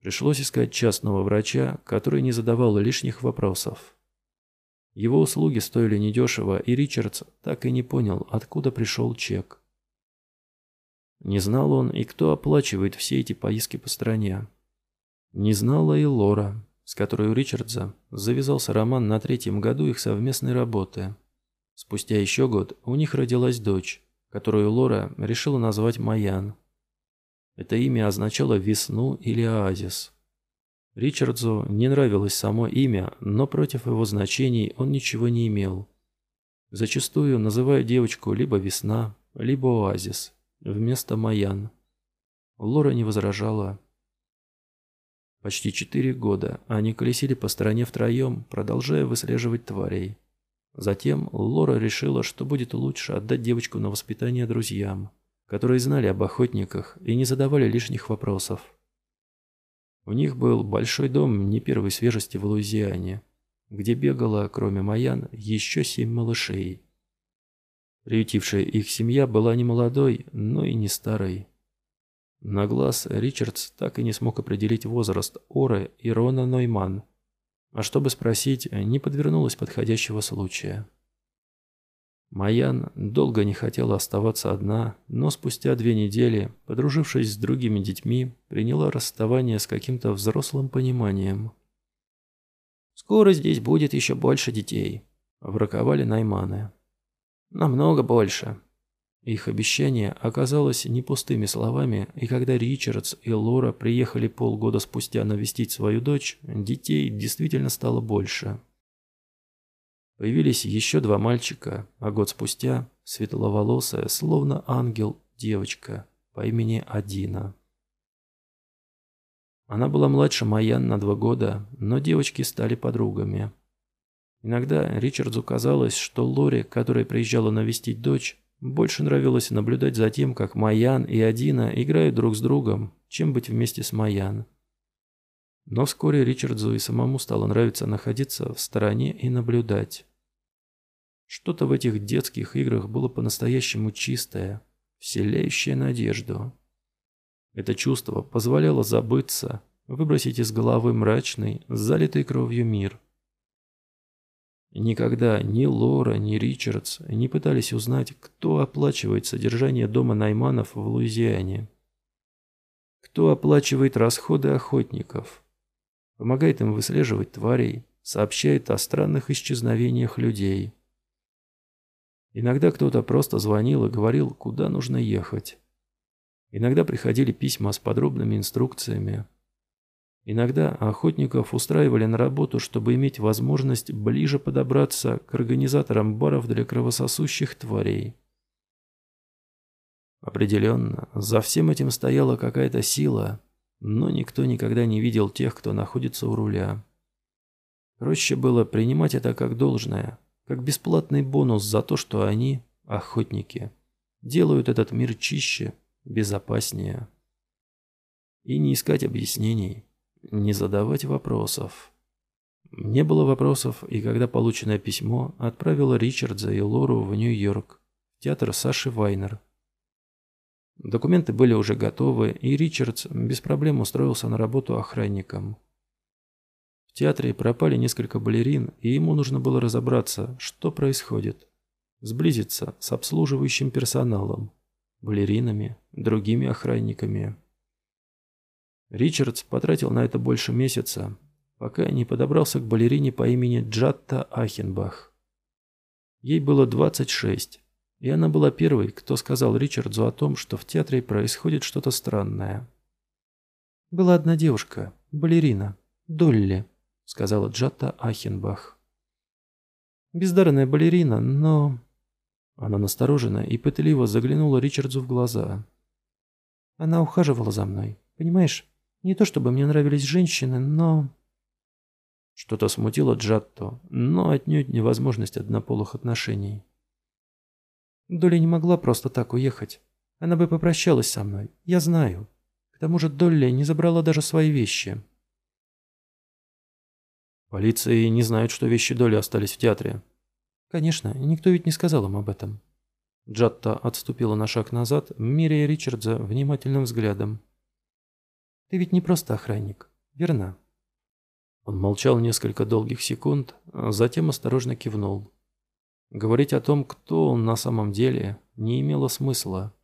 Пришлось искать частного врача, который не задавал лишних вопросов. Его услуги стоили недешево, и Ричардс так и не понял, откуда пришел чек. Не знал он и кто оплачивает все эти поездки по стране. Не знала и Лора, с которой у Ричардса завязался роман на третьем году их совместной работы. Спустя еще год у них родилась дочь, которую Лора решила назвать Маян. Это имя означало «весну» или «оазис». Ричардсу не нравилось само имя, но против его значений он ничего не имел. Зачастую называют девочку либо «весна», либо «оазис» вместо Маян. Лора не возражала. Почти четыре года они колесили по стране втроем, продолжая выслеживать тварей. Затем Лора решила, что будет лучше отдать девочку на воспитание друзьям, которые знали об охотниках и не задавали лишних вопросов. У них был большой дом не первой свежести в Луизиане, где бегало, кроме Маян, еще семь малышей. Приютившая их семья была не молодой, но и не старой. На глаз Ричардс так и не смог определить возраст Оры и Рона Нойман. А чтобы спросить, не подвернулось подходящего случая. Маян долго не хотела оставаться одна, но спустя две недели, подружившись с другими детьми, приняла расставание с каким-то взрослым пониманием. «Скоро здесь будет еще больше детей», – враковали Найманы. Намного больше. Их обещание оказалось не пустыми словами, и когда Ричардс и Лора приехали полгода спустя навестить свою дочь, детей действительно стало больше. Появились еще два мальчика, а год спустя светловолосая, словно ангел, девочка по имени Адина. Она была младше Маян на два года, но девочки стали подругами. Иногда Ричардзу казалось, что Лори, которая приезжала навестить дочь, больше нравилось наблюдать за тем, как Маян и Адина играют друг с другом, чем быть вместе с Маян. Но вскоре Ричардзу и самому стало нравиться находиться в стороне и наблюдать. Что-то в этих детских играх было по-настоящему чистое, вселяющее надежду. Это чувство позволяло забыться, выбросить из головы мрачный, залитый кровью мир – Никогда ни Лора, ни Ричардс не пытались узнать, кто оплачивает содержание дома Найманов в Луизиане. Кто оплачивает расходы охотников, помогает им выслеживать тварей, сообщает о странных исчезновениях людей. Иногда кто-то просто звонил и говорил, куда нужно ехать. Иногда приходили письма с подробными инструкциями, Иногда охотников устраивали на работу, чтобы иметь возможность ближе подобраться к организаторам баров для кровососущих тварей. Определенно, за всем этим стояла какая-то сила, но никто никогда не видел тех, кто находится у руля. Проще было принимать это как должное, как бесплатный бонус за то, что они, охотники, делают этот мир чище, безопаснее. И не искать объяснений не задавать вопросов. Не было вопросов, и когда полученное письмо отправило Ричардза и Лору в Нью-Йорк, театр Саши Вайнер. Документы были уже готовы, и Ричардс без проблем устроился на работу охранником. В театре пропали несколько балерин, и ему нужно было разобраться, что происходит. Сблизиться с обслуживающим персоналом, балеринами, другими охранниками. Ричардс потратил на это больше месяца, пока не подобрался к балерине по имени Джатта Ахенбах. Ей было 26, и она была первой, кто сказал Ричардсу о том, что в театре происходит что-то странное. «Была одна девушка, балерина, Долли», — сказала Джатта Ахенбах. «Бездарная балерина, но...» Она настороженно и пытливо заглянула Ричардсу в глаза. «Она ухаживала за мной, понимаешь? Не то чтобы мне нравились женщины, но... Что-то смутило Джатто, но отнюдь невозможность однополых отношений. Долли не могла просто так уехать. Она бы попрощалась со мной, я знаю. К тому же Долли не забрала даже свои вещи. Полиции не знают, что вещи Долли остались в театре. Конечно, никто ведь не сказал им об этом. Джатта отступила на шаг назад, меряя Ричардса внимательным взглядом. «Ты ведь не просто охранник, верно?» Он молчал несколько долгих секунд, а затем осторожно кивнул. Говорить о том, кто он на самом деле, не имело смысла.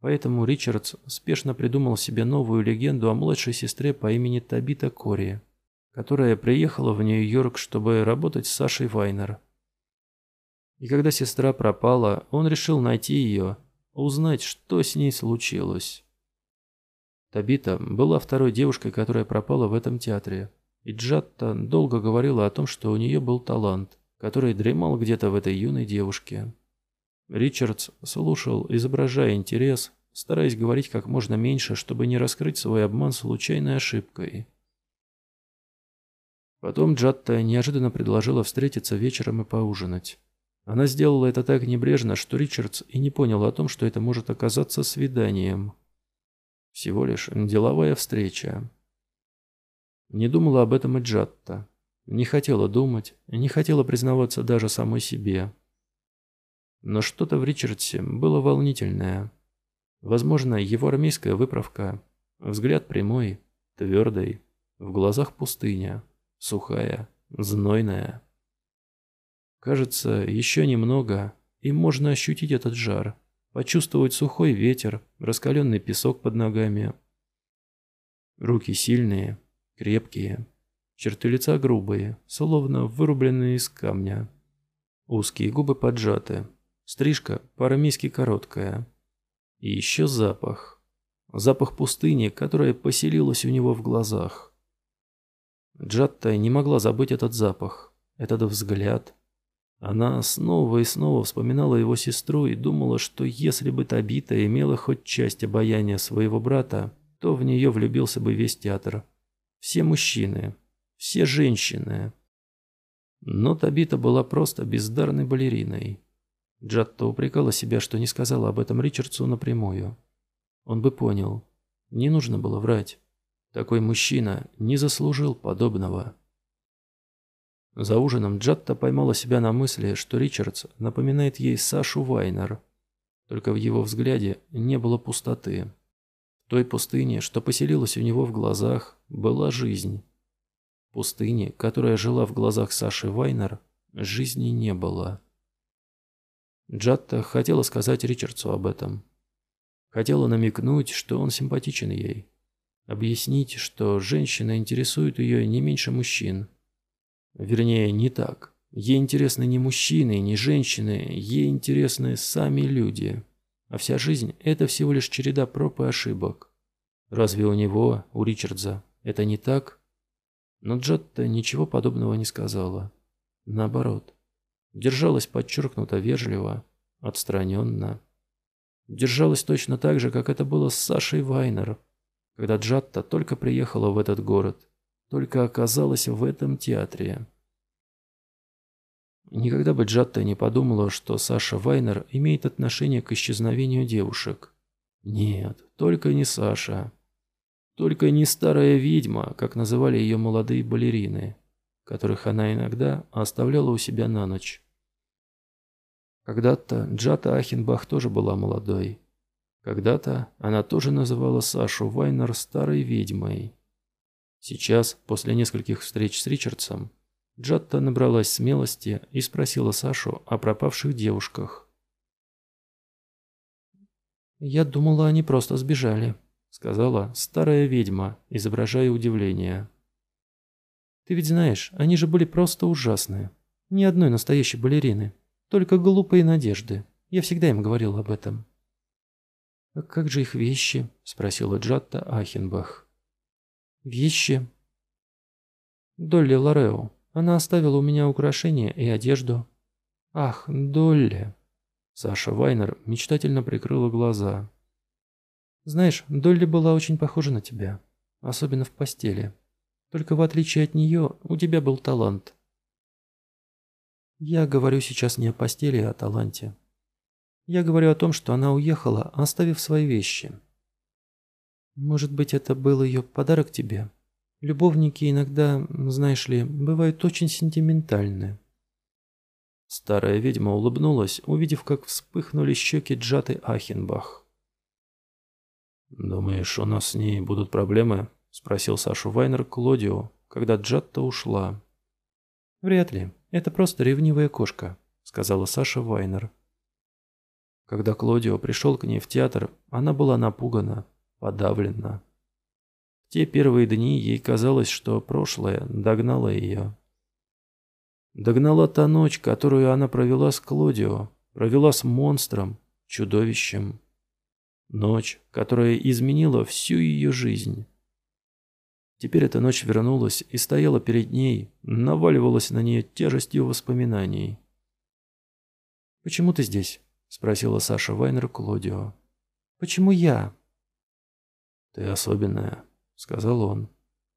Поэтому Ричардс спешно придумал себе новую легенду о младшей сестре по имени Табита Кори, которая приехала в Нью-Йорк, чтобы работать с Сашей Вайнер. И когда сестра пропала, он решил найти ее, узнать, что с ней случилось. Табита была второй девушкой, которая пропала в этом театре. И Джатта долго говорила о том, что у нее был талант, который дремал где-то в этой юной девушке. Ричардс слушал, изображая интерес, стараясь говорить как можно меньше, чтобы не раскрыть свой обман случайной ошибкой. Потом Джатта неожиданно предложила встретиться вечером и поужинать. Она сделала это так небрежно, что Ричардс и не понял о том, что это может оказаться свиданием. Всего лишь деловая встреча. Не думала об этом и Джатта. Не хотела думать, не хотела признаваться даже самой себе. Но что-то в Ричардсе было волнительное. Возможно, его армейская выправка, взгляд прямой, твердый, в глазах пустыня, сухая, знойная. Кажется, еще немного, и можно ощутить этот жар, почувствовать сухой ветер, раскаленный песок под ногами. Руки сильные, крепкие, черты лица грубые, словно вырубленные из камня. Узкие губы поджаты, стрижка по-арамейски короткая. И еще запах. Запах пустыни, которая поселилась у него в глазах. Джатта не могла забыть этот запах, этот взгляд, она снова и снова вспоминала его сестру и думала, что если бы Табита имела хоть часть обаяния своего брата, то в нее влюбился бы весь театр. Все мужчины, все женщины. Но Табита была просто бездарной балериной. Джатта упрекала себя, что не сказала об этом Ричардсу напрямую. Он бы понял. Не нужно было врать. Такой мужчина не заслужил подобного. За ужином Джатта поймала себя на мысли, что Ричардс напоминает ей Сашу Вайнер. Только в его взгляде не было пустоты. В той пустыне, что поселилась у него в глазах, была жизнь. Пустыне, которая жила в глазах Саши Вайнер, жизни не было. Джатта хотела сказать Ричардсу об этом. Хотела намекнуть, что он симпатичен ей. Объяснить, что женщина интересует ее не меньше мужчин. Вернее, не так. Ей интересны не мужчины, не женщины, ей интересны сами люди. А вся жизнь – это всего лишь череда проб и ошибок. Разве у него, у Ричардса, это не так? Но Джетта ничего подобного не сказала. Наоборот. Держалась подчеркнуто вежливо, отстраненно. Держалась точно так же, как это было с Сашей Вайнер, когда Джатта только приехала в этот город только оказалась в этом театре. Никогда бы Джатта не подумала, что Саша Вайнер имеет отношение к исчезновению девушек. Нет, только не Саша. Только не старая ведьма, как называли ее молодые балерины, которых она иногда оставляла у себя на ночь. Когда-то Джата Ахенбах тоже была молодой. Когда-то она тоже называла Сашу Вайнер старой ведьмой. Сейчас, после нескольких встреч с Ричардсом, Джатта набралась смелости и спросила Сашу о пропавших девушках. «Я думала, они просто сбежали», — сказала старая ведьма, изображая удивление. «Ты ведь знаешь, они же были просто ужасные. Ни одной настоящей балерины. Только глупые надежды. Я всегда им говорил об этом». «А как же их вещи?» — спросила Джатта Ахенбах. Вещи. Долли Лорео. Она оставила у меня украшения и одежду. Ах, Долли. Саша Вайнер мечтательно прикрыла глаза. Знаешь, Долли была очень похожа на тебя. Особенно в постели. Только в отличие от нее, у тебя был талант. Я говорю сейчас не о постели, а о таланте. Я говорю о том, что она уехала, оставив свои вещи. Может быть, это был ее подарок тебе? Любовники иногда, знаешь ли, бывают очень сентиментальны. Старая ведьма улыбнулась, увидев, как вспыхнули щеки Джаты Ахенбах. «Думаешь, у нас с ней будут проблемы?» — спросил Сашу Вайнер Клодио, когда Джатта ушла. «Вряд ли. Это просто ревнивая кошка», — сказала Саша Вайнер. Когда Клодио пришел к ней в театр, она была напугана, подавлена. В те первые дни ей казалось, что прошлое догнало ее. Догнала та ночь, которую она провела с Клодио, провела с монстром, чудовищем. Ночь, которая изменила всю ее жизнь. Теперь эта ночь вернулась и стояла перед ней, наваливалась на нее тяжестью воспоминаний. «Почему ты здесь?» – спросила Саша Вайнер Клодио. «Почему я?» «Ты особенная», – сказал он.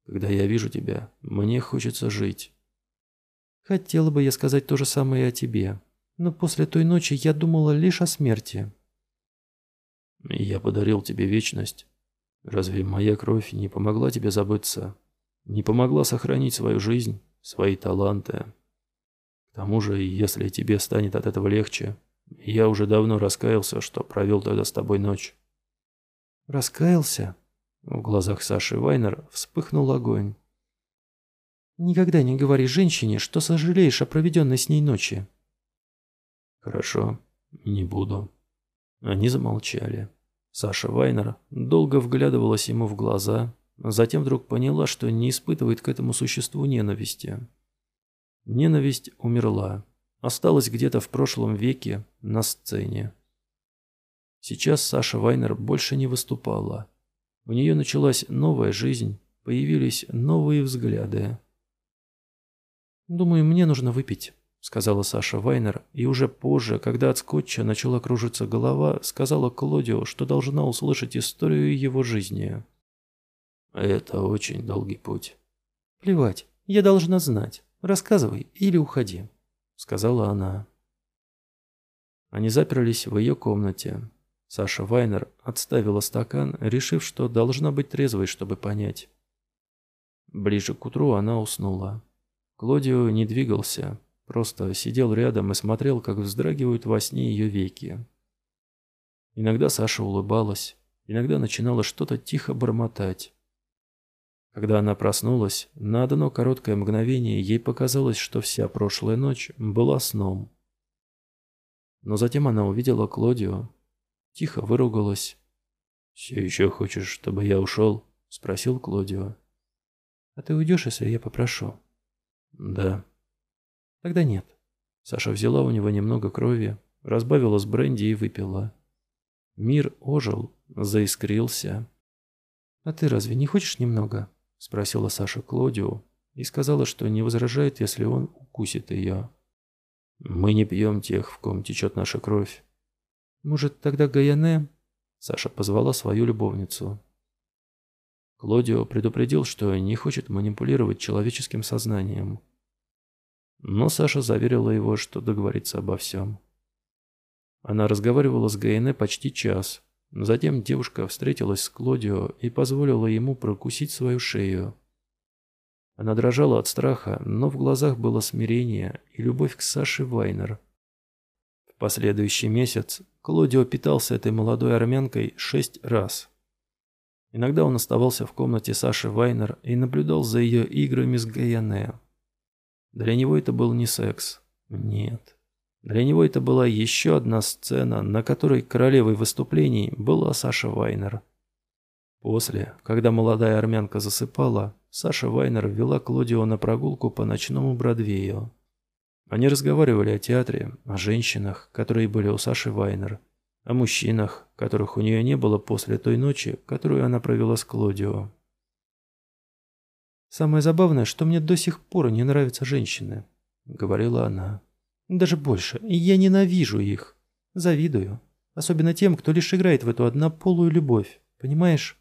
«Когда я вижу тебя, мне хочется жить». «Хотела бы я сказать то же самое о тебе, но после той ночи я думала лишь о смерти». Я подарил тебе вечность. Разве моя кровь не помогла тебе забыться? Не помогла сохранить свою жизнь, свои таланты? К тому же, если тебе станет от этого легче, я уже давно раскаялся, что провел тогда с тобой ночь. Раскаялся? В глазах Саши Вайнер вспыхнул огонь. Никогда не говори женщине, что сожалеешь о проведенной с ней ночи. Хорошо, не буду. Они замолчали. Саша Вайнер долго вглядывалась ему в глаза, затем вдруг поняла, что не испытывает к этому существу ненависти. Ненависть умерла, осталась где-то в прошлом веке на сцене. Сейчас Саша Вайнер больше не выступала. У нее началась новая жизнь, появились новые взгляды. «Думаю, мне нужно выпить» сказала Саша Вайнер, и уже позже, когда от скотча начала кружиться голова, сказала Клодио, что должна услышать историю его жизни. «Это очень долгий путь». «Плевать, я должна знать. Рассказывай или уходи», — сказала она. Они заперлись в ее комнате. Саша Вайнер отставила стакан, решив, что должна быть трезвой, чтобы понять. Ближе к утру она уснула. Клодио не двигался, Просто сидел рядом и смотрел, как вздрагивают во сне ее веки. Иногда Саша улыбалась, иногда начинала что-то тихо бормотать. Когда она проснулась, на одно короткое мгновение ей показалось, что вся прошлая ночь была сном. Но затем она увидела Клодио, тихо выругалась. «Все еще хочешь, чтобы я ушел?» – спросил Клодио. «А ты уйдешь, если я попрошу?» «Да». Тогда нет. Саша взяла у него немного крови, разбавила с бренди и выпила. Мир ожил, заискрился. «А ты разве не хочешь немного?» – спросила Саша Клодио и сказала, что не возражает, если он укусит ее. «Мы не пьем тех, в ком течет наша кровь». «Может, тогда Гаяне?» – Саша позвала свою любовницу. Клодио предупредил, что не хочет манипулировать человеческим сознанием. Но Саша заверила его, что договорится обо всем. Она разговаривала с Гайне почти час. Затем девушка встретилась с Клодио и позволила ему прокусить свою шею. Она дрожала от страха, но в глазах было смирение и любовь к Саше Вайнер. Последующий месяц Клодио питался этой молодой армянкой шесть раз. Иногда он оставался в комнате Саши Вайнер и наблюдал за ее играми с Гаяне. Для него это был не секс. Нет. Для него это была еще одна сцена, на которой королевой выступлений была Саша Вайнер. После, когда молодая армянка засыпала, Саша Вайнер вела Клодио на прогулку по ночному Бродвею. Они разговаривали о театре, о женщинах, которые были у Саши Вайнер, о мужчинах, которых у нее не было после той ночи, которую она провела с Клодио. «Самое забавное, что мне до сих пор не нравятся женщины», — говорила она. «Даже больше. Я ненавижу их. Завидую. Особенно тем, кто лишь играет в эту однополую любовь. Понимаешь?»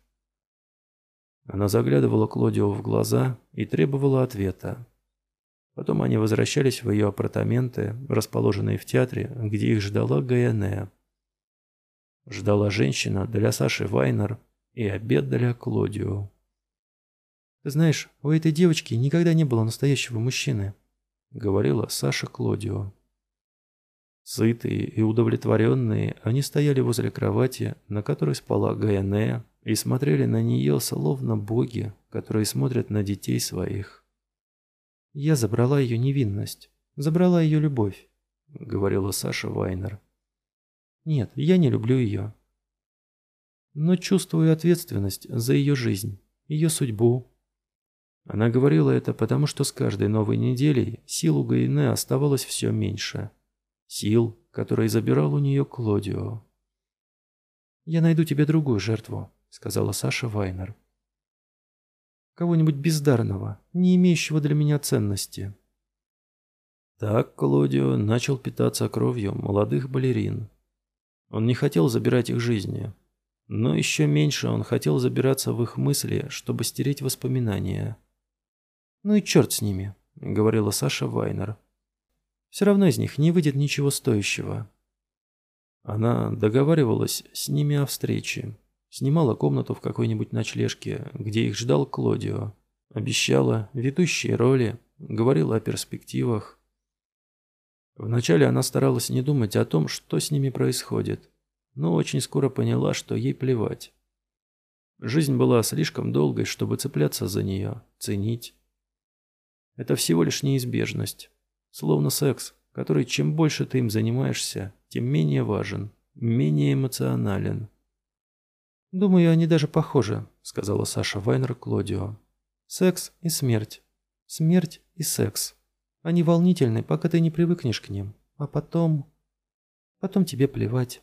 Она заглядывала Клодио в глаза и требовала ответа. Потом они возвращались в ее апартаменты, расположенные в театре, где их ждала Гаяне. Ждала женщина для Саши Вайнер и обед для Клодио. «Ты знаешь, у этой девочки никогда не было настоящего мужчины», — говорила Саша Клодио. Сытые и удовлетворенные, они стояли возле кровати, на которой спала Гаянея, и смотрели на нее, словно боги, которые смотрят на детей своих. «Я забрала ее невинность, забрала ее любовь», — говорила Саша Вайнер. «Нет, я не люблю ее. Но чувствую ответственность за ее жизнь, ее судьбу». Она говорила это потому, что с каждой новой неделей сил у Гайне оставалось все меньше. Сил, которые забирал у нее Клодио. «Я найду тебе другую жертву», — сказала Саша Вайнер. «Кого-нибудь бездарного, не имеющего для меня ценности». Так Клодио начал питаться кровью молодых балерин. Он не хотел забирать их жизни, но еще меньше он хотел забираться в их мысли, чтобы стереть воспоминания. «Ну и черт с ними», — говорила Саша Вайнер. «Все равно из них не выйдет ничего стоящего». Она договаривалась с ними о встрече, снимала комнату в какой-нибудь ночлежке, где их ждал Клодио, обещала ведущие роли, говорила о перспективах. Вначале она старалась не думать о том, что с ними происходит, но очень скоро поняла, что ей плевать. Жизнь была слишком долгой, чтобы цепляться за нее, ценить. Это всего лишь неизбежность. Словно секс, который чем больше ты им занимаешься, тем менее важен, менее эмоционален. «Думаю, они даже похожи», — сказала Саша Вайнер Клодио. «Секс и смерть. Смерть и секс. Они волнительны, пока ты не привыкнешь к ним. А потом... Потом тебе плевать.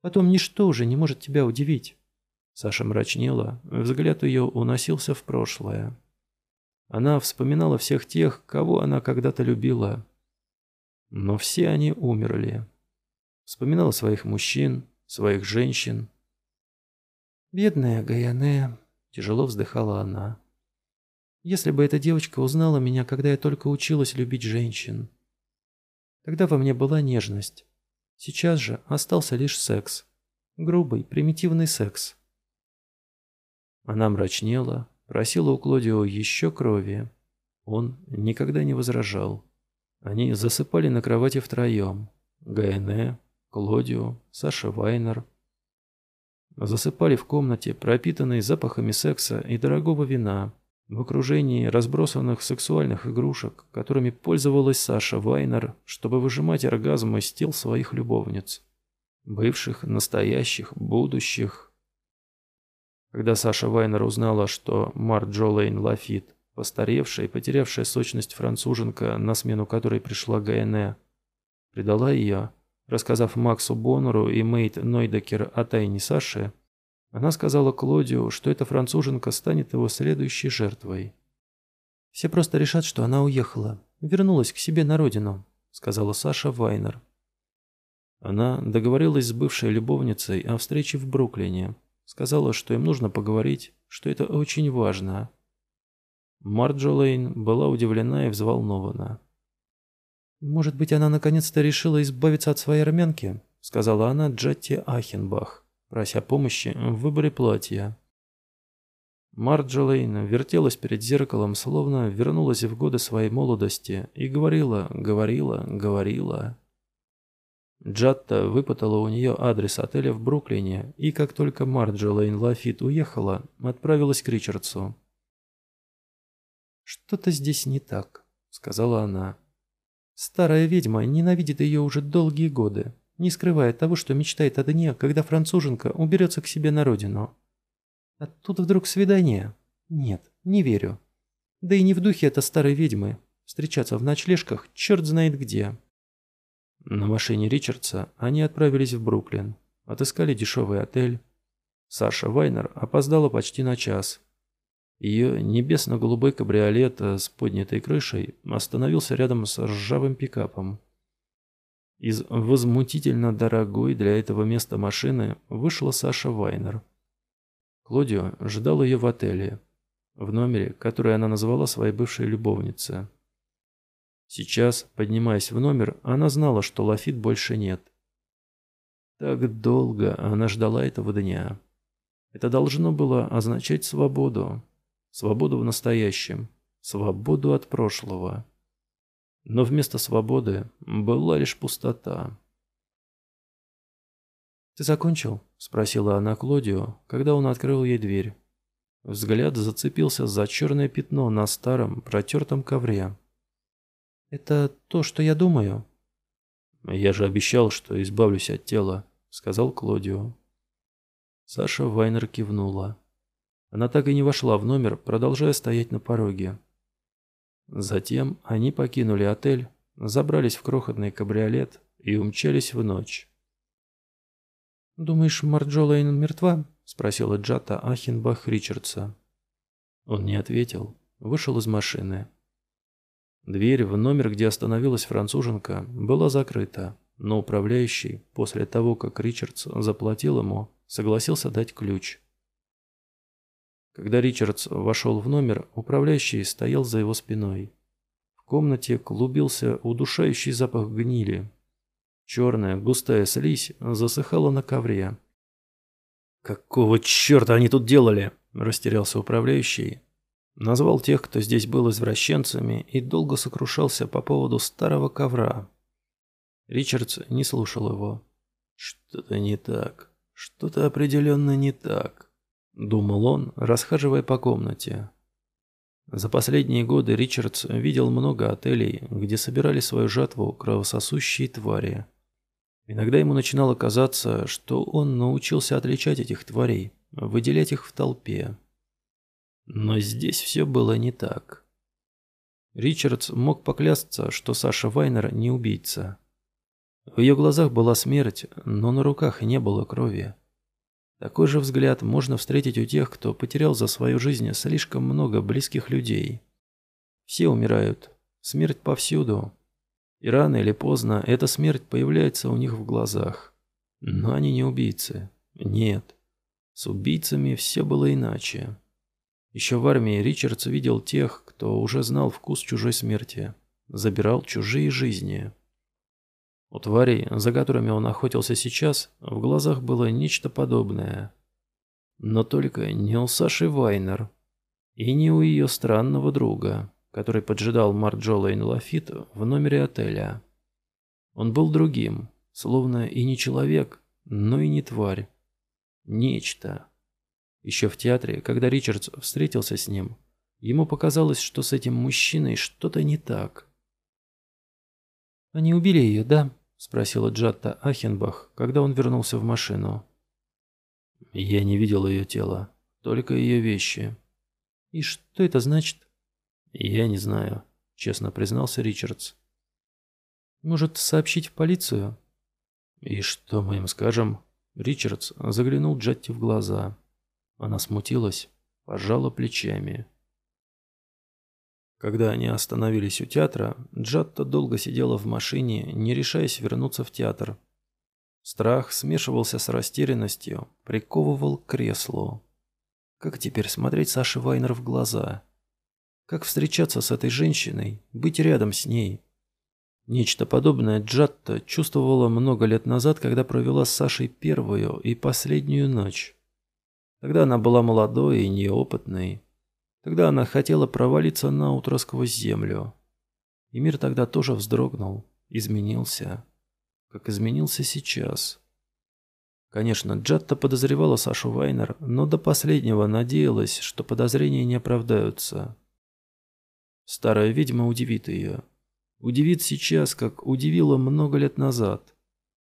Потом ничто уже не может тебя удивить». Саша мрачнела, взгляд ее уносился в прошлое. Она вспоминала всех тех, кого она когда-то любила. Но все они умерли. Вспоминала своих мужчин, своих женщин. «Бедная Гаяне», — тяжело вздыхала она. «Если бы эта девочка узнала меня, когда я только училась любить женщин. Тогда во мне была нежность. Сейчас же остался лишь секс. Грубый, примитивный секс». Она мрачнела, Просила у Клодио еще крови. Он никогда не возражал. Они засыпали на кровати втроем. Гайне, Клодио, Саша Вайнер. Засыпали в комнате, пропитанной запахами секса и дорогого вина, в окружении разбросанных сексуальных игрушек, которыми пользовалась Саша Вайнер, чтобы выжимать оргазм из тел своих любовниц. Бывших, настоящих, будущих, когда Саша Вайнер узнала, что Март Джолейн Лафит, постаревшая и потерявшая сочность француженка, на смену которой пришла Гайне, предала ее, рассказав Максу Боннеру и Мейт Нойдекер о тайне Саши, она сказала Клодио, что эта француженка станет его следующей жертвой. «Все просто решат, что она уехала, вернулась к себе на родину», — сказала Саша Вайнер. Она договорилась с бывшей любовницей о встрече в Бруклине, Сказала, что им нужно поговорить, что это очень важно. Марджолейн была удивлена и взволнована. «Может быть, она наконец-то решила избавиться от своей армянки?» сказала она Джатти Ахенбах, прося помощи в выборе платья. Марджолейн вертелась перед зеркалом, словно вернулась в годы своей молодости и говорила, говорила, говорила. Джатта выпытала у нее адрес отеля в Бруклине, и как только Марджолейн Лафит уехала, отправилась к Ричардсу. «Что-то здесь не так», — сказала она. «Старая ведьма ненавидит ее уже долгие годы, не скрывая того, что мечтает о дне, когда француженка уберется к себе на родину. А тут вдруг свидание? Нет, не верю. Да и не в духе это старой ведьмы. Встречаться в ночлежках черт знает где». На машине Ричардса они отправились в Бруклин, отыскали дешевый отель. Саша Вайнер опоздала почти на час. Ее небесно-голубой кабриолет с поднятой крышей остановился рядом с ржавым пикапом. Из возмутительно дорогой для этого места машины вышла Саша Вайнер. Клодио ждал ее в отеле, в номере, который она назвала своей бывшей любовницей. Сейчас, поднимаясь в номер, она знала, что Лафит больше нет. Так долго она ждала этого дня. Это должно было означать свободу. Свободу в настоящем. Свободу от прошлого. Но вместо свободы была лишь пустота. «Ты закончил?» – спросила она Клодию, когда он открыл ей дверь. Взгляд зацепился за черное пятно на старом протертом ковре. «Это то, что я думаю?» «Я же обещал, что избавлюсь от тела», — сказал Клодио. Саша Вайнер кивнула. Она так и не вошла в номер, продолжая стоять на пороге. Затем они покинули отель, забрались в крохотный кабриолет и умчались в ночь. «Думаешь, Марджолейн мертва?» — спросила Джата Ахенбах Ричардса. Он не ответил, вышел из машины. Дверь в номер, где остановилась француженка, была закрыта, но управляющий, после того, как Ричардс заплатил ему, согласился дать ключ. Когда Ричардс вошел в номер, управляющий стоял за его спиной. В комнате клубился удушающий запах гнили. Черная густая слизь засыхала на ковре. «Какого черта они тут делали?» – растерялся управляющий. Назвал тех, кто здесь был извращенцами, и долго сокрушался по поводу старого ковра. Ричардс не слушал его. «Что-то не так. Что-то определенно не так», – думал он, расхаживая по комнате. За последние годы Ричардс видел много отелей, где собирали свою жатву кровососущие твари. Иногда ему начинало казаться, что он научился отличать этих тварей, выделять их в толпе. Но здесь все было не так. Ричардс мог поклясться, что Саша Вайнер не убийца. В ее глазах была смерть, но на руках не было крови. Такой же взгляд можно встретить у тех, кто потерял за свою жизнь слишком много близких людей. Все умирают. Смерть повсюду. И рано или поздно эта смерть появляется у них в глазах. Но они не убийцы. Нет. С убийцами все было иначе. Еще в армии Ричардс видел тех, кто уже знал вкус чужой смерти. Забирал чужие жизни. У тварей, за которыми он охотился сейчас, в глазах было нечто подобное. Но только не у Саши Вайнер. И не у ее странного друга который поджидал Марджолейн Лафит в номере отеля. Он был другим, словно и не человек, но и не тварь. Нечто. Еще в театре, когда Ричардс встретился с ним, ему показалось, что с этим мужчиной что-то не так. «Они убили ее, да?» – спросила Джатта Ахенбах, когда он вернулся в машину. «Я не видел ее тела, только ее вещи». «И что это значит?» «Я не знаю», — честно признался Ричардс. «Может, сообщить в полицию?» «И что мы им скажем?» Ричардс заглянул Джатти в глаза. Она смутилась, пожала плечами. Когда они остановились у театра, Джатта долго сидела в машине, не решаясь вернуться в театр. Страх смешивался с растерянностью, приковывал к креслу. Как теперь смотреть Саше Вайнер в глаза? Как встречаться с этой женщиной, быть рядом с ней? Нечто подобное Джатта чувствовала много лет назад, когда провела с Сашей первую и последнюю ночь. Тогда она была молодой и неопытной. Тогда она хотела провалиться на утро сквозь землю. И мир тогда тоже вздрогнул, изменился. Как изменился сейчас. Конечно, Джатта подозревала Сашу Вайнер, но до последнего надеялась, что подозрения не оправдаются. Старая ведьма удивит ее. Удивит сейчас, как удивила много лет назад.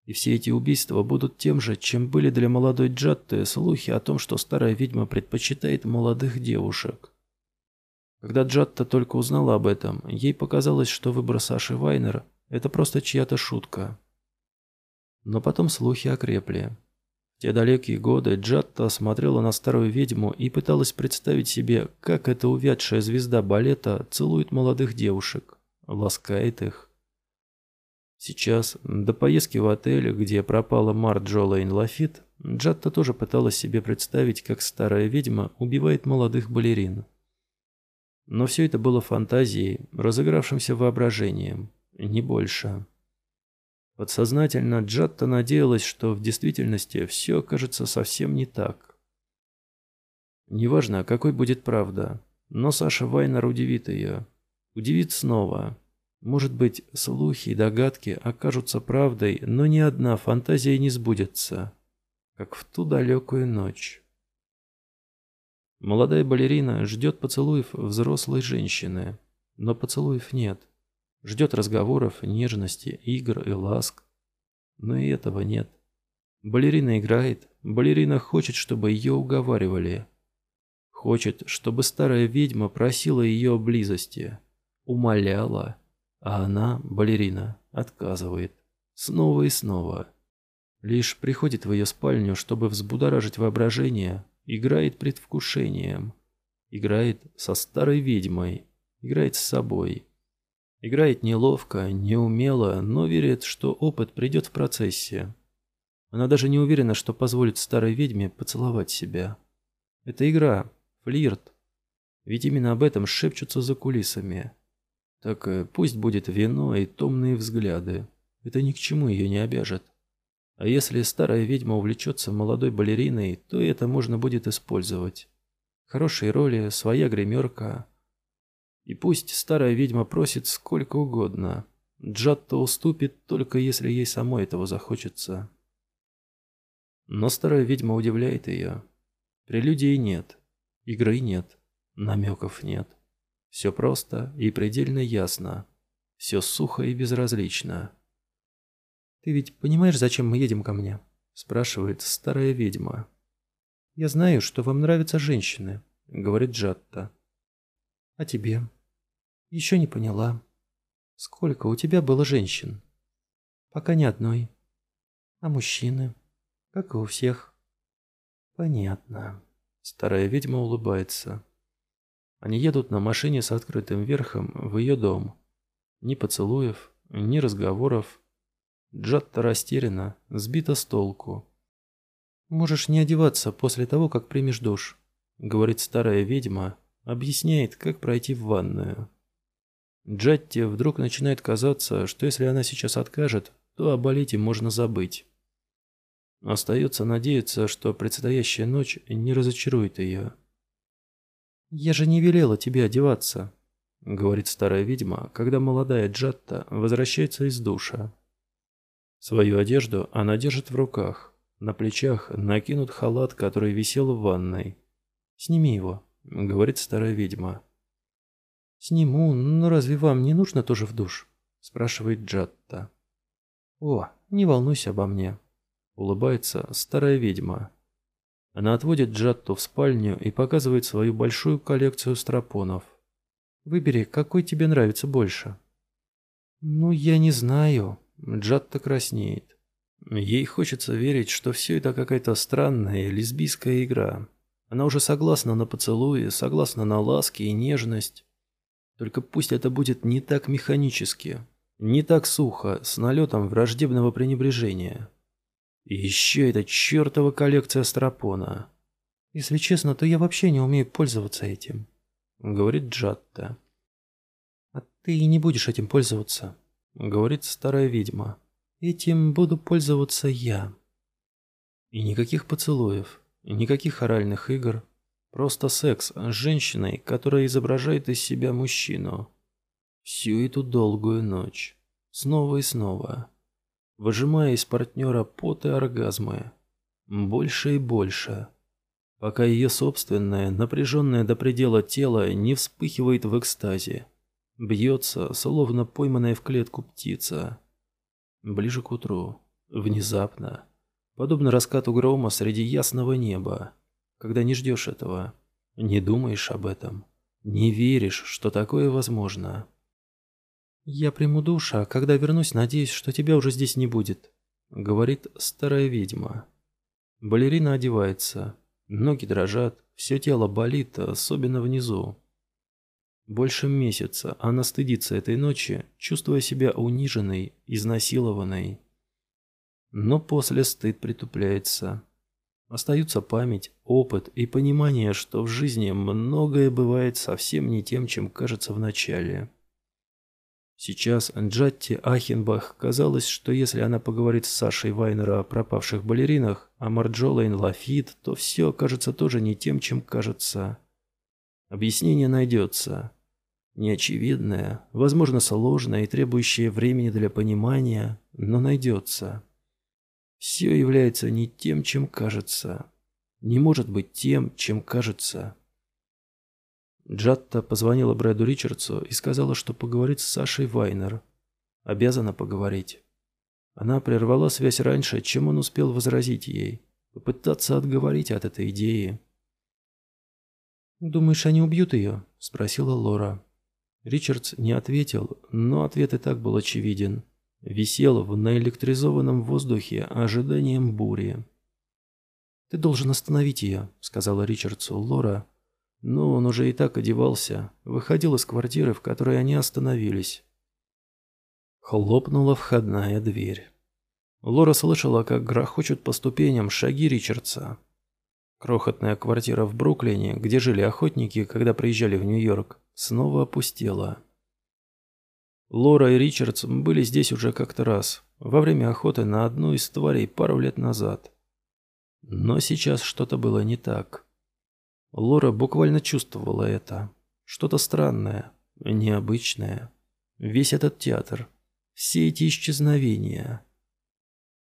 И все эти убийства будут тем же, чем были для молодой Джатты слухи о том, что старая ведьма предпочитает молодых девушек. Когда Джатта только узнала об этом, ей показалось, что выбор Саши Вайнер – это просто чья-то шутка. Но потом слухи окрепли те далекие годы Джатта смотрела на старую ведьму и пыталась представить себе, как эта увядшая звезда балета целует молодых девушек, ласкает их. Сейчас, до поездки в отель, где пропала Марджолейн Лафит, Джатта тоже пыталась себе представить, как старая ведьма убивает молодых балерин. Но все это было фантазией, разыгравшимся воображением, не больше. Подсознательно Джатта надеялась, что в действительности все окажется совсем не так. Неважно, какой будет правда, но Саша Вайнер удивит ее. Удивит снова. Может быть, слухи и догадки окажутся правдой, но ни одна фантазия не сбудется, как в ту далекую ночь. Молодая балерина ждет поцелуев взрослой женщины, но поцелуев нет. Ждет разговоров, нежности, игр и ласк. Но и этого нет. Балерина играет, балерина хочет, чтобы ее уговаривали. Хочет, чтобы старая ведьма просила ее о близости, умоляла, а она, балерина, отказывает. Снова и снова. Лишь приходит в ее спальню, чтобы взбудоражить воображение, играет предвкушением. Играет со старой ведьмой, играет с собой. Играет неловко, неумело, но верит, что опыт придет в процессе. Она даже не уверена, что позволит старой ведьме поцеловать себя. Это игра, флирт. Ведь именно об этом шепчутся за кулисами. Так э, пусть будет вино и томные взгляды. Это ни к чему ее не обяжет. А если старая ведьма увлечется молодой балериной, то это можно будет использовать. Хорошие роли, своя гримерка. И пусть старая ведьма просит сколько угодно. Джатто уступит, только если ей самой этого захочется. Но старая ведьма удивляет ее. Прелюдий нет, игры нет, намеков нет. Все просто и предельно ясно. Все сухо и безразлично. «Ты ведь понимаешь, зачем мы едем ко мне?» – спрашивает старая ведьма. «Я знаю, что вам нравятся женщины», – говорит Джатта. «А тебе?» «Еще не поняла. Сколько у тебя было женщин?» «Пока ни одной. А мужчины?» «Как и у всех». «Понятно». Старая ведьма улыбается. Они едут на машине с открытым верхом в ее дом. Ни поцелуев, ни разговоров. Джатта растеряна, сбита с толку. «Можешь не одеваться после того, как примешь душ», — говорит старая ведьма, объясняет, как пройти в ванную. Джатте вдруг начинает казаться, что если она сейчас откажет, то о балете можно забыть. Остается надеяться, что предстоящая ночь не разочарует ее. «Я же не велела тебе одеваться», — говорит старая ведьма, когда молодая Джатта возвращается из душа. Свою одежду она держит в руках. На плечах накинут халат, который висел в ванной. «Сними его», — говорит старая ведьма. «Сниму, но разве вам не нужно тоже в душ?» — спрашивает Джатта. «О, не волнуйся обо мне», — улыбается старая ведьма. Она отводит Джатту в спальню и показывает свою большую коллекцию стропонов. «Выбери, какой тебе нравится больше». «Ну, я не знаю». Джатта краснеет. Ей хочется верить, что все это какая-то странная лесбийская игра. Она уже согласна на поцелуи, согласна на ласки и нежность. Только пусть это будет не так механически, не так сухо, с налетом враждебного пренебрежения. И еще эта чертова коллекция стропона. Если честно, то я вообще не умею пользоваться этим, говорит Джатта. А ты и не будешь этим пользоваться, говорит старая ведьма. Этим буду пользоваться я. И никаких поцелуев, и никаких оральных игр. Просто секс с женщиной, которая изображает из себя мужчину. Всю эту долгую ночь. Снова и снова выжимая из партнера пот и оргазмы. Больше и больше. Пока ее собственное, напряженное до предела тело не вспыхивает в экстазе. Бьется, словно пойманная в клетку птица. Ближе к утру. Внезапно. Подобно раскату грома среди ясного неба. Когда не ждешь этого. Не думаешь об этом. Не веришь, что такое возможно. «Я приму душ, а когда вернусь, надеюсь, что тебя уже здесь не будет», — говорит старая ведьма. Балерина одевается. Ноги дрожат, все тело болит, особенно внизу. Больше месяца она стыдится этой ночи, чувствуя себя униженной, изнасилованной. Но после стыд притупляется. Остаются память, опыт и понимание, что в жизни многое бывает совсем не тем, чем кажется в начале. Сейчас Джатти Ахенбах казалось, что если она поговорит с Сашей Вайнера о пропавших балеринах, а Марджолейн Лафит, то все окажется тоже не тем, чем кажется. Объяснение найдется. Неочевидное, возможно, сложное и требующее времени для понимания, но найдется. Все является не тем, чем кажется. Не может быть тем, чем кажется. Джатта позвонила Брэду Ричардсу и сказала, что поговорит с Сашей Вайнер. Обязана поговорить. Она прервала связь раньше, чем он успел возразить ей. Попытаться отговорить от этой идеи. «Думаешь, они убьют ее?» – спросила Лора. Ричардс не ответил, но ответ и так был очевиден. Висел в наэлектризованном воздухе ожиданием бури. «Ты должен остановить ее», – сказала Ричардсу Лора, но он уже и так одевался, выходил из квартиры, в которой они остановились. Хлопнула входная дверь. Лора слышала, как грохочут по ступеням шаги Ричардса. Крохотная квартира в Бруклине, где жили охотники, когда приезжали в Нью-Йорк, снова опустела. Лора и Ричардс были здесь уже как-то раз, во время охоты на одну из тварей пару лет назад. Но сейчас что-то было не так. Лора буквально чувствовала это. Что-то странное, необычное. Весь этот театр, все эти исчезновения.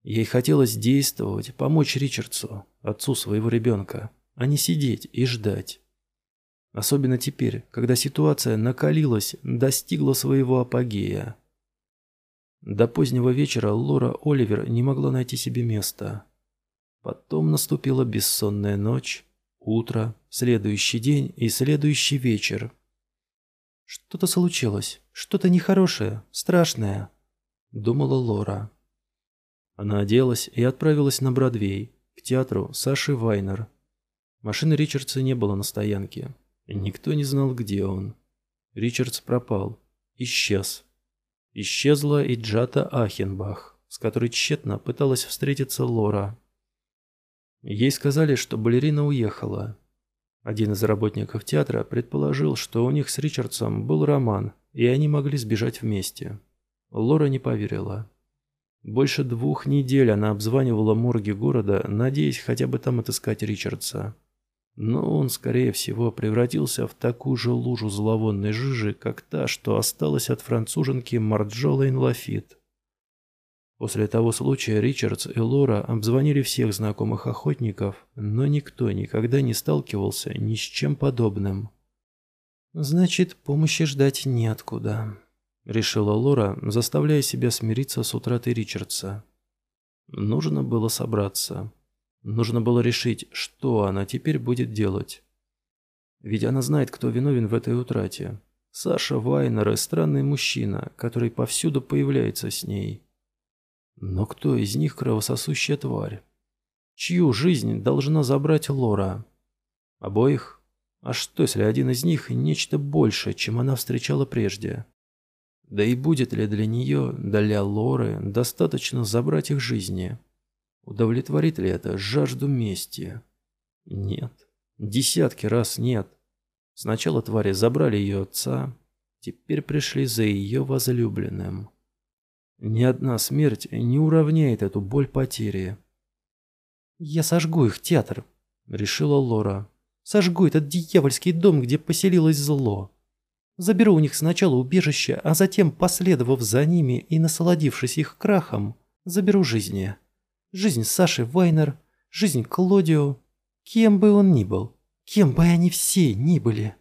Ей хотелось действовать, помочь Ричардсу, отцу своего ребенка, а не сидеть и ждать. Особенно теперь, когда ситуация накалилась, достигла своего апогея. До позднего вечера Лора Оливер не могла найти себе места. Потом наступила бессонная ночь, Утро, следующий день и следующий вечер. «Что-то случилось, что-то нехорошее, страшное», — думала Лора. Она оделась и отправилась на Бродвей, к театру Саши Вайнер. Машины Ричардса не было на стоянке. Никто не знал, где он. Ричардс пропал. Исчез. Исчезла и Джата Ахенбах, с которой тщетно пыталась встретиться Лора. Ей сказали, что балерина уехала. Один из работников театра предположил, что у них с Ричардсом был роман, и они могли сбежать вместе. Лора не поверила. Больше двух недель она обзванивала морги города, надеясь хотя бы там отыскать Ричардса. Но он, скорее всего, превратился в такую же лужу зловонной жижи, как та, что осталась от француженки Марджолейн Лафит. После того случая Ричардс и Лора обзвонили всех знакомых охотников, но никто никогда не сталкивался ни с чем подобным. «Значит, помощи ждать неоткуда», — решила Лора, заставляя себя смириться с утратой Ричардса. Нужно было собраться. Нужно было решить, что она теперь будет делать. Ведь она знает, кто виновен в этой утрате. Саша Вайнер – странный мужчина, который повсюду появляется с ней. Но кто из них кровососущая тварь? Чью жизнь должна забрать Лора? Обоих? А что, если один из них нечто большее, чем она встречала прежде? Да и будет ли для нее, для Лоры, достаточно забрать их жизни? Удовлетворит ли это жажду мести? Нет. Десятки раз нет. Сначала твари забрали ее отца, теперь пришли за ее возлюбленным. Ни одна смерть не уравняет эту боль потери. «Я сожгу их театр», — решила Лора. «Сожгу этот дьявольский дом, где поселилось зло. Заберу у них сначала убежище, а затем, последовав за ними и насладившись их крахом, заберу жизни. Жизнь Саши Вайнер, жизнь Клодио, кем бы он ни был, кем бы они все ни были».